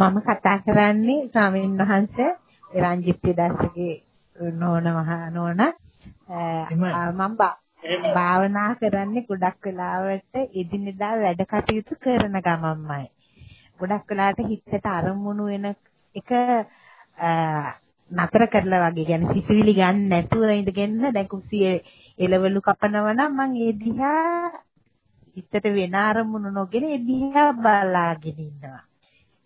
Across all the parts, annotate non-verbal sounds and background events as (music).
මම කතා කරන්නේ ස්වාමීන් වහන්සේ රංජිත් දාසගේ නෝන මහා නෝන මම භාවනා කරන්නේ ගොඩක් වෙලාවට එදිනෙදා වැඩ කටයුතු කරන ගමන්මයි. ගොඩක් වෙලාවට හිතට අරමුණු වෙන එක නතර කරලා වගේ කියන්නේ සිසිවිලි ගන්න නැතුව ඉඳගෙන දැන් කුස්සියේ එලවලු කපනවා නම් මම ඒ දිහා හිතට වෙන අරමුණු නොගෙන ඒ දිහා බලාගෙන ඉන්නවා.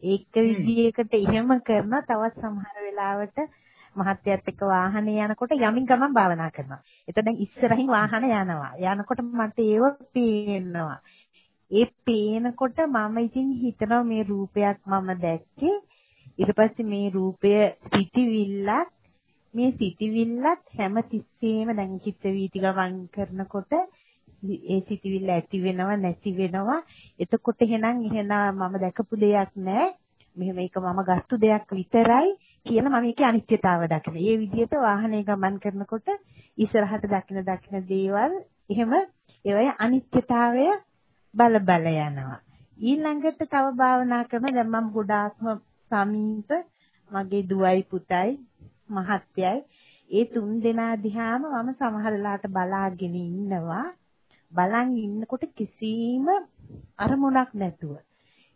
ඒක විදිහකට එහෙම කරන තවත් සමහර වෙලාවට මහත්යත් එක්ක වාහනේ යනකොට යමින් ගමන් භාවනා කරනවා. එතකොට දැන් ඉස්සරහින් වාහන යනවා. යනකොට මට ඒව පේනවා. ඒ පේනකොට මම ඉතින් හිතනවා මේ රූපයක් මම දැක්කේ. ඊට පස්සේ මේ රූපය සිටිවිල්ලක් මේ සිටිවිල්ලත් හැම තිස්සෙම දැන් චිත්ත වීති ගමන් කරනකොට ඒ සිටිවිල්ල ඇති වෙනව නැති වෙනවා. එතකොට එහෙනම් එහෙනම් මම දැකපු දෙයක් නෑ. මෙහෙම ඒක මම ගත්තු දෙයක් විතරයි කියලා මම ඒකේ අනිත්‍යතාව දකින. ඒ විදිහට වාහනේ ගමන් කරනකොට ඉස්සරහට දකින දකින දේවල් එහෙම ඒවයි අනිත්‍යතාවය බල බල යනවා. ඊළඟට තව භාවනා කරන දැන් මම ගොඩාක්ම සමීප මගේ දුවයි පුතයි මහත්යයි ඒ තුන් දෙනා දිහාම මම සමහරලාට බලාගෙන ඉන්නවා. බලන් ඉන්නකොට කිසිම අරමුණක් නැතුව.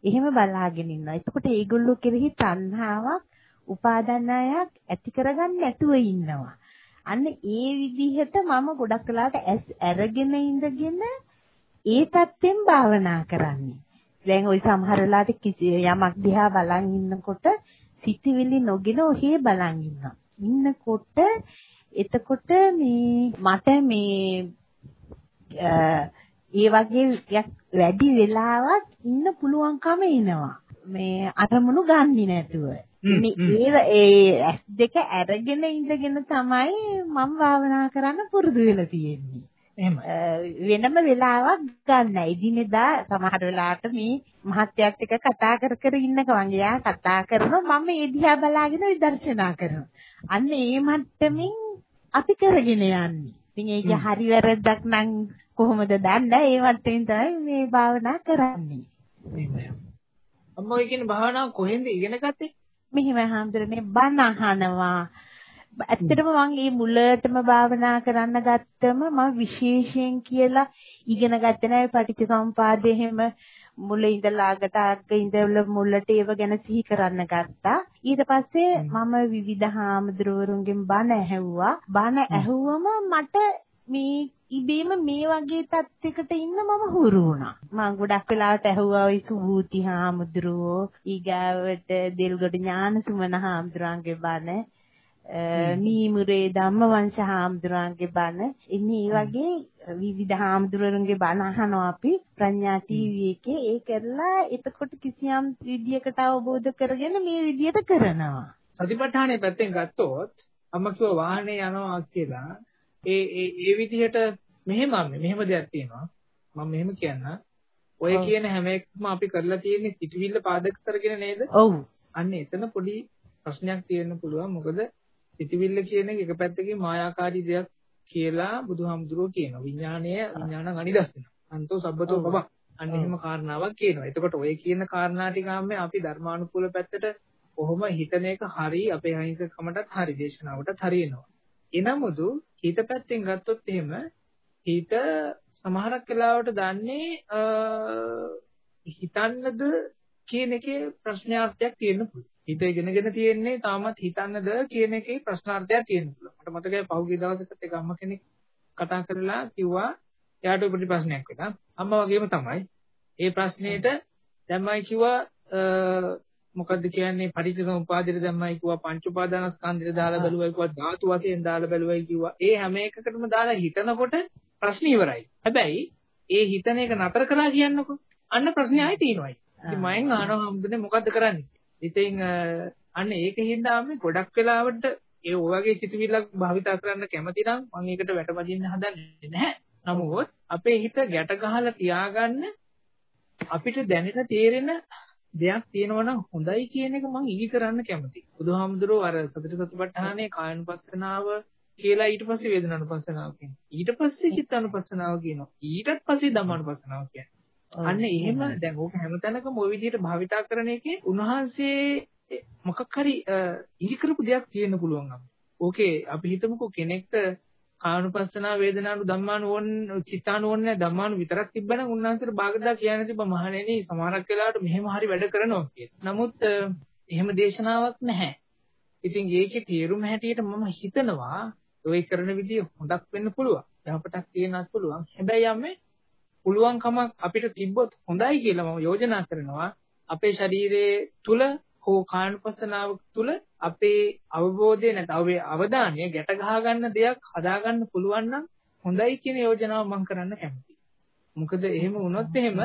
එහෙම බලාගෙන ඉන්නවා. එතකොට ඒගොල්ලෝ කෙරෙහි තණ්හාවක්, උපාදානයක් ඇති කරගන්න නැතුව ඉන්නවා. අන්න ඒ විදිහට මම ගොඩක් වෙලාට ඇස් අරගෙන ඉඳගෙන ඒ தත්යෙන් භාවනා කරන්නේ. දැන් ওই සමහර වෙලාවට යමක් දිහා බලන් ඉන්නකොට සිතවිලි නොගෙන ඔහේ බලන් ඉන්නවා. ඉන්නකොට එතකොට මේ මට මේ ඒ වගේ වැඩි වෙලාවක් ඉන්න පුළුවන්කම එනවා. මේ අරමුණු ගන්නෙ නැතුව. මේ ඒ දෙක අරගෙන ඉඳගෙන තමයි මම භාවනා කරන්න පුරුදු වෙලා තියෙන්නේ. වෙනම වෙලාවක් ගන්න. ඉදිනෙදා සමහර වෙලාවට මේ මහත්යත් එක්ක කතා කර කර ඉන්න ගමන් එයා කතා කරනවා මම ඒ දිහා බලාගෙන විදර්ශනා කරනවා. අන්න ඒ මට්ටමින් අපි කරගෙන යන්නේ. ඉතින් ඒක හරි වැරද්දක් නම් කොහොමද දන්නේ? ඒ වටෙන් තමයි මේ භාවනා කරන්නේ. අම්මා කියන භාවනාව කොහෙන්ද ඉගෙන ගත්තේ? මෙහිම හාමුදුරනේ බණ අහනවා. ඇත්තටම මම මේ මුලටම භාවනා කරන්න ගත්තම මම විශේෂයෙන් කියලා ඉගෙන ගත්තේ නැහැ පටිච්චසමුපාදය එහෙම මුල ඉඳලා අගට අග්ග ඉඳලා මුලට ඒව ගැන සිහි කරන්න ගත්තා. ඊට පස්සේ මම විවිධ හාමුදුරුවරුන්ගෙන් බණ ඇහුවා. බණ ඇහුවම මට මේ ඉබේම මේ වගේ තත්යකට ඉන්න මම හුරු වුණා. මම ගොඩක් වෙලාවට ඇහුවා ওই සුභූති හාමුදුරුවෝ ඊගාවට දෙල්ගොඩ ඥානසුමන හාමුදුරන්ගේ බණ නීමුරේ ධම්මවංශ හාමුදුරන්ගේ බණ ඉන්නේ මේ වගේ විවිධ හාමුදුරන්ගේ බණ අහනවා අපි ප්‍රඥා ටීවී එකේ ඒ කරලා එතකොට කිසියම් විදියකට අවබෝධ කරගෙන මේ විදියට කරනවා. සතිපට්ඨානයේ පැත්තෙන් ගත්තොත් අම්ම කිව්වා වාහනේ යනවා කියලා ඒ ඒ ඒ විදිහට මෙහෙම මෙහෙම දෙයක් තියෙනවා. මම මෙහෙම කියන්න. ඔය කියන හැම එකක්ම අපි කරලා තියෙන්නේ සිටවිල්ල පාදක කරගෙන නේද? ඔව්. අන්න එතන පොඩි ප්‍රශ්නයක් තියෙන්න පුළුවන්. මොකද සිටවිල්ල කියන එක එක පැත්තකින් මායාකාරී දෙයක් කියලා බුදුහාමුදුරුවෝ කියනවා. විඥාණය විඥාන ගනිදස්සන. අන්තෝ සබ්බතෝ බබ. අන්න එහෙම කාරණාවක් කියනවා. එතකොට ඔය කියන කාරණා ටික අපි ධර්මානුකූල පැත්තට කොහොම හිතන එක හරි අපේ අහිංසකකමටත් හරි දේශනාවටත් හරියනවා. එනමුදු හිත පැත්තෙන් ගත්තොත් එහෙම හිත සමහරක් වෙලාවට දන්නේ හිතන්නද කියන එකේ ප්‍රශ්නාර්ථයක් තියෙන්න පුළුවන්. හිත ඉගෙනගෙන තියෙන්නේ තාමත් හිතන්නද කියන එකේ ප්‍රශ්නාර්ථයක් තියෙන්න පුළුවන්. මට මතකයි පහුගිය දවසකට එක අම්ම කෙනෙක් කතා කරලා කිව්වා එයාට පොඩි ප්‍රශ්නයක් වෙනවා. අම්මා වගේම තමයි. ඒ ප්‍රශ්නෙට දැම්මයි කිව්වා මොකද්ද කියන්නේ? පටිච්චසමුපාදයට දැම්මයි කිව්වා පංච උපාදානස්කන්ධයට දාලා බැලුවයි කිව්වා ධාතු වශයෙන් දාලා බැලුවයි කිව්වා. ඒ හැම එකකටම දාලා හිතනකොට ප්‍රශ්න ඉවරයි. හැබැයි ඒ හිතන එක නතර කරලා කියන්නකො. අන්න ප්‍රශ්නේ ආයෙ තියෙනවායි ඉතින් මයෙන් අහනවා හම්දුනේ මොකද්ද කරන්නේ ඉතින් අන්න ඒකින්ද අපි ගොඩක් වෙලාවට ඒ ඔයගේ සිතුවිල්ලක් භාවිතා කරන්න කැමති නම් මම ඒකට වැටපදින්න හදන්නේ නැහැ නමුත් අපේ හිත ගැට ගහලා තියාගන්න අපිට දැනෙන තේරෙන දෙයක් තියෙනවා නම් හොඳයි කියන එක මම ඉඟි කරන්න කැමතියි. බුදුහාමුදුරුවෝ අර සතර සතිපට්ඨානයේ කායනුපස්සනාව කියලා ඊට පස්සේ වේදනානුපස්සනාව කියනවා. ඊට පස්සේ චිත්තානුපස්සනාව කියනවා. ඊටත් පස්සේ ධම්මානුපස්සනාව කියනවා. අන්න එහෙම දැන් ඕක හැමතැනකම ওই විදිහට භාවිතා කරන එකේ උන්වහන්සේ මොකක් හරි ඉහි කරපු දෙයක් තියෙන්න පුළුවන් අපිට. ඕකේ අපි හිතමුකෝ කෙනෙක්ට කානුපස්සනා වේදනානු ධම්මානු ඕන චිත්තානු ඕනේ ධම්මානු විතරක් තිබ්බනම් උන්වහන්සේට භාගදා කියන්න තිබ්බ මහණෙනි සමහරක් වෙලාවට මෙහෙම හරි වැඩ කරනවා කියලා. නමුත් එහෙම දේශනාවක් නැහැ. ඉතින් ඒකේ තේරුම හැටියට මම හිතනවා ඔය කරන විදිය හොඳක් වෙන්න පුළුවන්. යහපතක් තියෙනත් පුළුවන්. හැබැයි යන්නේ පුළුවන්කමක් අපිට තිබ්බොත් හොඳයි කියලා මම යෝජනා කරනවා. අපේ ශරීරයේ තුල හෝ කායනුපස්සනාව තුළ අපේ අවබෝධය නැත්නම් අපේ අවධානය ගැට ගහ ගන්න දෙයක් හදා ගන්න පුළුවන් නම් හොඳයි කියන යෝජනාව මම කරන්න කැමතියි. මොකද එහෙම වුණොත් එහෙම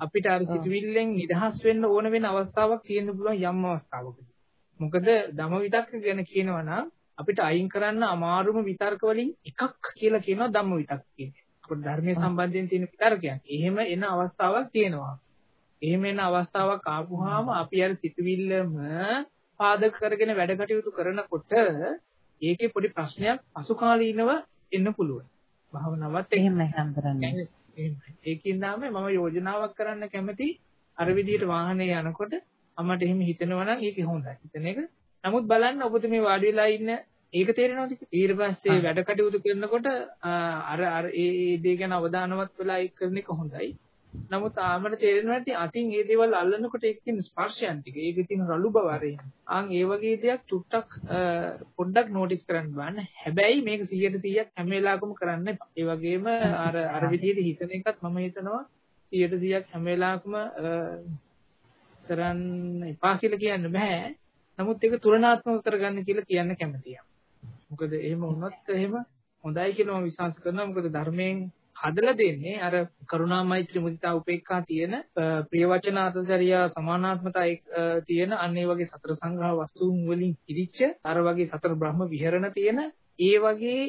අපිට අර සිතුවිල්ලෙන් නිදහස් වෙන්න ඕන වෙන අවස්ථාවක් තියෙන්න පුළුවන් යම් අවස්ථාවකදී. මොකද ධම විතක්ක ගැන කියනවා නම් අපිට අයින් කරන්න අමාරුම විතර්ක වලින් එකක් කියලා කියනවා ධම්ම විතක්ක කියන්නේ. ධර්මයේ සම්බන්ධයෙන් තියෙන විතර්කයක්. එහෙම එන අවස්ථාවක් තියෙනවා. එහෙම එන අවස්ථාවක් ආපුවාම අපි අර සිතුවිල්ලම පාදක කරගෙන වැඩ කටයුතු කරනකොට ඒකේ පොඩි ප්‍රශ්නයක් අසුකාලීනව එන්න පුළුවන්. භාවනාවත් එහෙමයි හම්බරන්නේ. ඒකින් නාමේ මම යෝජනාවක් කරන්න කැමති අර විදිහට වාහනේ යනකොට අම්මට එහෙම හිතෙනවා නම් ඒක හොඳයි. හිතන එක. නමුත් බලන්න ඔබතුමී වාඩි වෙලා ඉන්න ඒක තේරෙනවද? ඊට පස්සේ වැඩ කටයුතු කරනකොට අර අර ඒ දේ ගැන අවධානවත් වෙලා ඒක කරන එක හොඳයි. නමුත් ආමර තේරෙනවා ඇති අතින් මේ දේවල් අල්ලනකොට ඒක තියෙන ස්පර්ශයන් ටික. ඒකේ තියෙන රළු බව අරින්. ආන් ඒ වගේ දෙයක් චුට්ටක් පොඩ්ඩක් නෝටිස් කරන්න බලන්න. හැබැයි මේක 100% හැම වෙලාවකම කරන්න එපා. ඒ වගේම අර අර විදිහට හිතන එකත් මම හිතනවා 100% හැම වෙලාවකම කරන්න එපා කියලා කියන්න බෑ. නමුත් ඒක තුලනාත්මක කරගන්න කියලා කියන්න කැමතියි මොකද එහෙම වුණොත් එහෙම හොඳයි කියලා මම විශ්වාස කරනවා මොකද ධර්මයෙන් හදලා දෙන්නේ අර කරුණා මෛත්‍රී මුදිතා උපේක්ඛා තියෙන ප්‍රිය වචන අතචරියා සමානාත්මතා තියෙන අන්න ඒ වගේ සතර සංග්‍රහ වස්තුන් වලින් පිරිච්ච අර වගේ සතර බ්‍රහ්ම විහරණ තියෙන ඒ වගේ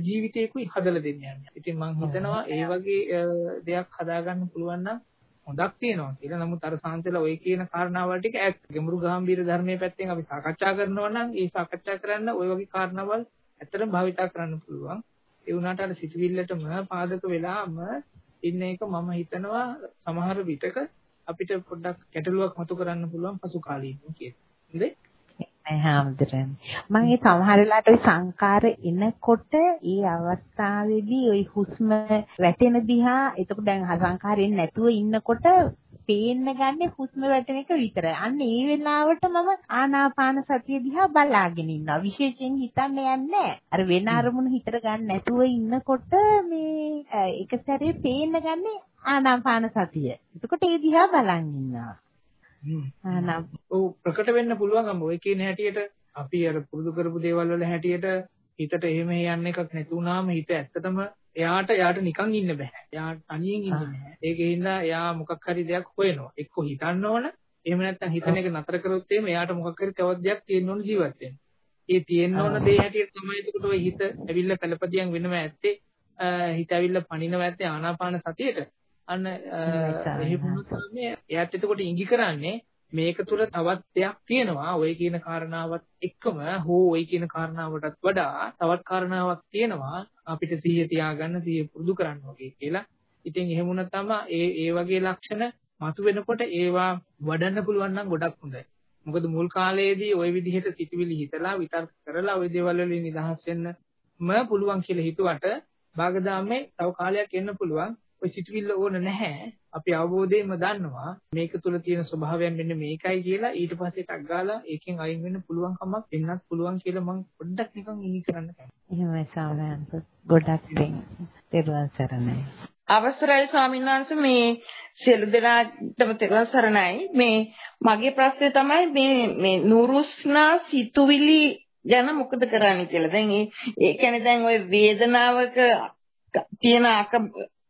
ජීවිතයකුයි හදලා දෙන්නේ යන්නේ. ඉතින් මම හිතනවා ඒ වගේ දෙයක් හදාගන්න පුළුවන් නම් හොඳක් තියෙනවා කියලා. නමුත් අර සාන්තල ඔය කියන කාරණාවල් ටික ඇත්ත. ගැඹුරු ගාම්භීර ධර්මයේ පැත්තෙන් අපි සාකච්ඡා කරනවා නම් ඒ සාකච්ඡා කරන්න ඔය වගේ කාරණාවල් ඇත්තටම භාවිතා කරන්න පුළුවන්. ඒ වුණාට අර සිතුවිල්ලටම පාදක වෙලාම ඉන්න එක මම හිතනවා සමහර විටක අපිට පොඩ්ඩක් ගැටලුවක් මතු කරන්න පුළුවන් පසු කාලීනව කියලා. හොඳේ? නෑ හැමදෙරම. මම ඒ සමහර වෙලාවට ওই සංකාර එනකොට ඒ අවස්ථාවේදී ওই හුස්ම වැටෙන දිහා එතකොට දැන් සංකාරයෙන් නැතුව ඉන්නකොට පේන්න ගන්නේ හුස්ම වැටෙන එක විතරයි. අන්න ඒ වෙලාවට මම ආනාපාන සතිය දිහා බලාගෙන ඉන්නවා. විශේෂයෙන් හිතන්න යන්නේ අර වෙන අරමුණු හිතර ගන්න නැතුව ඉන්නකොට මේ එක සැරේ පේන්න ගන්නේ ආනාපාන සතිය. එතකොට ඒ දිහා බලන් ඉන්නවා. ආනම් ඔව් ප්‍රකට වෙන්න පුළුවන් අම්ම ඔය කියන හැටියට අපි අර පුරුදු කරපු දේවල් වල හැටියට හිතට එහෙම යන්න එකක් නැති වුණාම හිත ඇත්තටම එයාට එයාට නිකන් ඉන්න බෑ. එයා තනියෙන් ඉන්නේ නැහැ. ඒකෙන් එයා මොකක් හරි දෙයක් හොයනවා. එක්ක හිතන්න ඕන. එහෙම නැත්නම් හිතන එක නතර කරොත් එහෙම එයාට මොකක් හරි තවත් දෙයක් තියෙන්න ඕන ජීවත් වෙන්න. ඒ තියෙන්න ඕන දේ හැටියට තමයි එතකොට ඔය හිත ඇවිල්ලා පළපදියම් වෙනව ඇත්තේ. හිත ඇවිල්ලා පණිනව ඇත්තේ ආනාපාන සතියේට. අන්න එහෙම වුණොත් තමයි එයාත් එතකොට ඉඟි කරන්නේ මේක තුල තවත් දෙයක් තියෙනවා ඔය කියන කාරණාවත් එක්කම හෝ ඔය කියන කාරණාවටත් වඩා තවත් කාරණාවක් තියෙනවා අපිට සිහිය තියාගන්න සිහිය පුරුදු කරන්න වගේ කියලා. ඉතින් එහෙම වුණා තමයි ඒ ඒ වගේ ලක්ෂණ මතුවෙනකොට ඒවා වඩන්න පුළුවන් නම් ගොඩක් හොඳයි. මොකද මුල් කාලයේදී ওই විදිහට සිතුවිලි හිතලා විතර්ක කරලා ওই දේවල් වලින් නිදහස් වෙන්නම පුළුවන් කියලා හිතුවට භාගදාමේ තව කාලයක් එන්න පුළුවන් ඔය සිතුවිල්ල ඕන නැහැ. අපි අවබෝධයෙන්ම දන්නවා මේක තුල තියෙන ස්වභාවයන් මෙන්න මේකයි කියලා ඊට පස්සේ ටක් ගාලා ඒකෙන් අයින් වෙන්න පුළුවන් කමක් දෙන්නත් පුළුවන් කියලා මම පොඩ්ඩක් නිකන් ඉනි කරන්න කැමතියි. එහෙමයි සාමයන්ත ගොඩක් දෙන්න. තෙරුවන් සරණයි. අවසරයි ස්වාමීන් වහන්සේ මේ සියලු දෙනාටම තෙරුවන් සරණයි. මේ මගේ ප්‍රශ්නේ තමයි මේ මේ නුරුස්නා සිතුවිලි ගැන මොකද කරන්නේ කියලා. දැන් ඒ කියන්නේ දැන් ওই වේදනාවක තියෙන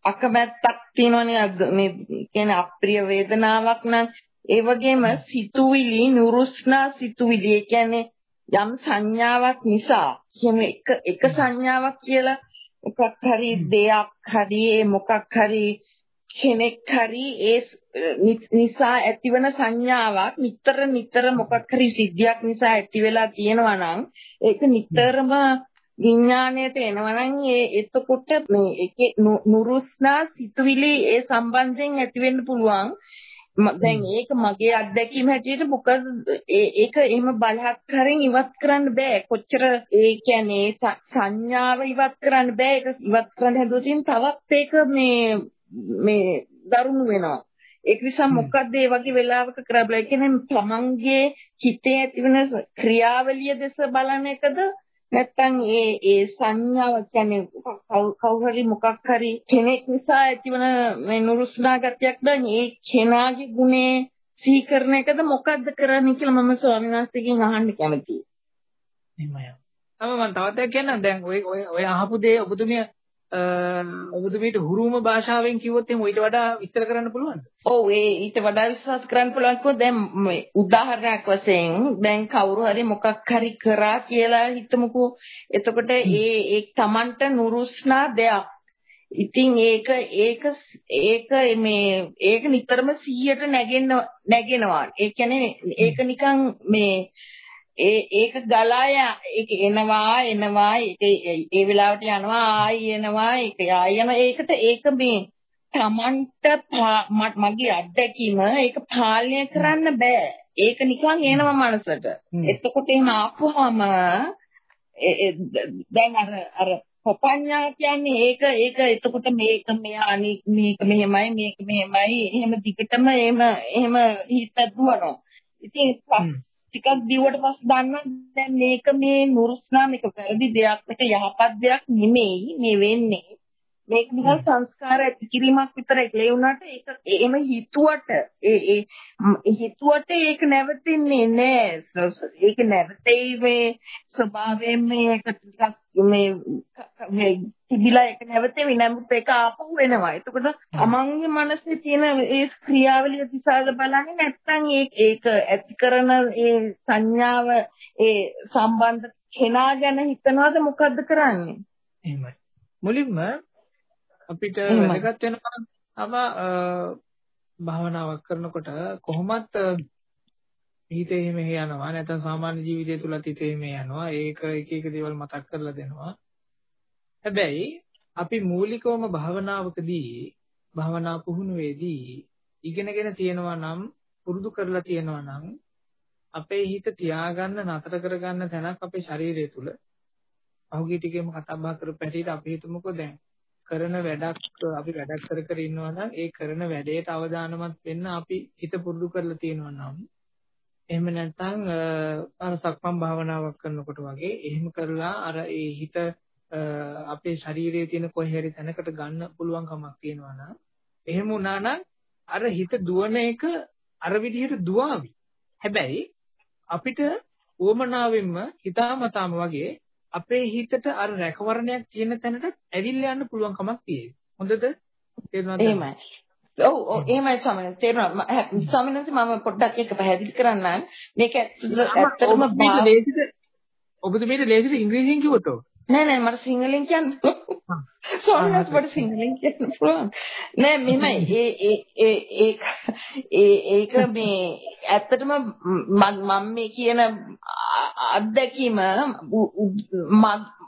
අකමැත්තක් තියෙනවනේ මේ කියන්නේ අප්‍රිය වේදනාවක් නම්. ඒ වගේම සිතුවිලි නුරුස්නා සිතුවිලි. ඒ කියන්නේ යම් සංඥාවක් නිසා කියන එක එක සංඥාවක් කියලා මොකක් හරි දෙයක් හරි මොකක් හරි කෙනෙක් හරි ඒ නිසා ඇතිවන සංඥාවක් නිතර නිතර මොකක් හරි සිද්ධියක් නිසා ඇති වෙලා තියෙනවා නම් ඒක නිතරම විඥාණයට එනවනම් ඒ එතකොට මේ ඒකේ නුරුස්නා සිතුවිලි ඒ සම්බන්ධයෙන් ඇති වෙන්න පුළුවන්. දැන් ඒක මගේ අත්දැකීම හැටියට මොකද ඒක එහෙම බලහත්කරෙන් ඉවත් කරන්න බෑ. කොච්චර ඒ කියන්නේ සංඥාව ඉවත් කරන්න බෑ. ඒක ඉවත් කරන්න හැදුවොත් තවත් ඒක මේ මේ දරුණු වෙනවා. ඒක නිසා මොකද්ද මේ වගේ වෙලාවක කරබල ඒ කියන්නේ තමන්ගේ හිතේ ඇතිවෙන ක්‍රියාවලිය දෙස බලන එකද නැත්තම් ඒ ඒ සංඥාව කියන්නේ කවුරු හරි මොකක් හරි කෙනෙක් නිසා ඇතිවන මේ නුරුස්නා ගතියක් දැන් ඒ කෙනාගේ ගුණේ සිහි කරන එකද මොකද්ද කරන්නේ කියලා මම ස්වාමීන් වහන්සේගෙන් අහන්න කැමතියි. එහෙමයි. තව මම තවත් එකක් කියන්නම් දැන් ඔය ඔය අහපු දේ ඔබතුමිය ඔබතුමීට හුරුම භාෂාවෙන් කිව්වොත් එහෙනම් ඊට වඩා විස්තර කරන්න පුළුවන්ද? ඔව් ඒ ඊට වඩා විශ්වාස කරන්න පුළුවන් කිව්වොත් දැන් මේ උදාහරණයක් වශයෙන් දැන් කවුරු හරි මොකක් හරි කරා කියලා හිතමුකෝ. එතකොට ඒ ඒ Tamanට නුරුස්නා දෙයක්. ඉතින් ඒක ඒක ඒක මේ ඒක නිතරම 100ට නැගෙන්න නැගෙනවා. ඒ කියන්නේ ඒක නිකන් මේ ඒ ඒක ගලා ඒක එනවා එනවා ඒ වෙලාවට යනවා ආයි එනවා ඒක ආයි යනවා. ඒකට ඒක මේ Tamanට මගේ අත්දැකීම ඒක පාලනය කරන්න බෑ. ඒක නිකන් එනවා මනසට. එතකොට එහෙම ආපුවාම දැන් අර අර පපඤ්ඤා කියන්නේ ඒක ඒක එතකොට මේක මෙහා මේක මෙහෙමයි මේක මෙහෙමයි. එහෙම දිගටම එහෙම එහෙම හිත දුවනවා ඉතින් ටිකක් දියුවට පස්සේ දන්නවා දැන් මේක මේ නුරුස්නා මේක වැරදි දෙයක් මේක යහපත් දෙයක් නෙමෙයි මේ වෙන්නේ. මේක නිකන් සංස්කාර ඇති කිරීමක් විතරයි. ඒ වුණාට ඒක එහෙම හිතුවට ඒ ඒ හිතුවට ඒක නැවතින්නේ නෑ. ඒක නැවතේ මේ ස්වභාවයෙන් මේක ටිකක් මේ මේ තිබිලා ඒක නැවතේ නමුත් ඒක ආපහු වෙනවා එතකොට තමන්ගේ මනසේ තියෙන ඒ ක්‍රියාවලිය දිහාට බලන්නේ නැත්නම් ඒක ඒක ඇති කරන ඒ සංඥාව ඒ සම්බන්ධ කෙනා ගැන හිතනවාද මොකද්ද කරන්නේ? එහෙමයි. මුලින්ම අපිට වැදගත් වෙනවා අම භාවනාවක් කරනකොට කොහොමත් හිතේ මෙහෙ යනවා. නැත්නම් සාමාන්‍ය ජීවිතය තුලත් හිතේ මෙහෙ යනවා. ඒක එක එක දේවල් මතක් කරලා දෙනවා. හැබැයි අපි මූලිකවම භාවනාවකදී භාවනා පුහුණුවේදී ඉගෙනගෙන තියෙනවා නම් පුරුදු කරලා තියෙනවා නම් අපේ හිත තියාගන්න නතර කරගන්න තැනක් අපේ ශරීරය තුල අහුගිය ටිකේම කතා බහ කරපු හැටියට අපි හිතමුකෝ දැන් කරන වැඩක් අපි වැඩක් කර කර ඉන්නවා නම් ඒ කරන වැඩේට අවධානමත් වෙන්න අපි හිත පුරුදු කරලා තියෙනවා නම් එහෙම නැත්නම් අර සක්මන් භාවනාවක් කරනකොට වගේ එහෙම කරලා අර ඒ හිත අපේ ශරීරයේ තියෙන කොහේ හරි තැනකට ගන්න පුළුවන් කමක් තියෙනවා නම් එහෙම වුණා නම් අර හිත දුවන එක අර විදිහට දුවාවි. හැබැයි අපිට උවමනාවෙන්ම හිතාමතාම වගේ අපේ හිතට අර රැකවරණයක් තියෙන තැනට ඇවිල්ලා යන්න පුළුවන් කමක් තියෙනවා. හොඳද? තේරුණාද? එහෙමයි. ඔව් ඔව් එහෙමයි ස්වාමීන් තේරුණා. ස්වාමීන් වහන්සේ මම පොඩ්ඩක් එක පැහැදිලි කරන්නම්. මේක ඇත්තටම ඔබතුමීට ලේසියට ඉංග්‍රීසියෙන් කිව්වොත් ඔව්. නෑ නෑ මට සිංහලෙන් කියන්න. වහන්සේ මට සිංහලෙන් කියන්න පුළුවන්. නෑ මෙහෙමයි ඒ ඒ ඒක ඒක මේ ඇත්තටම මම මේ කියන අත්දැකීම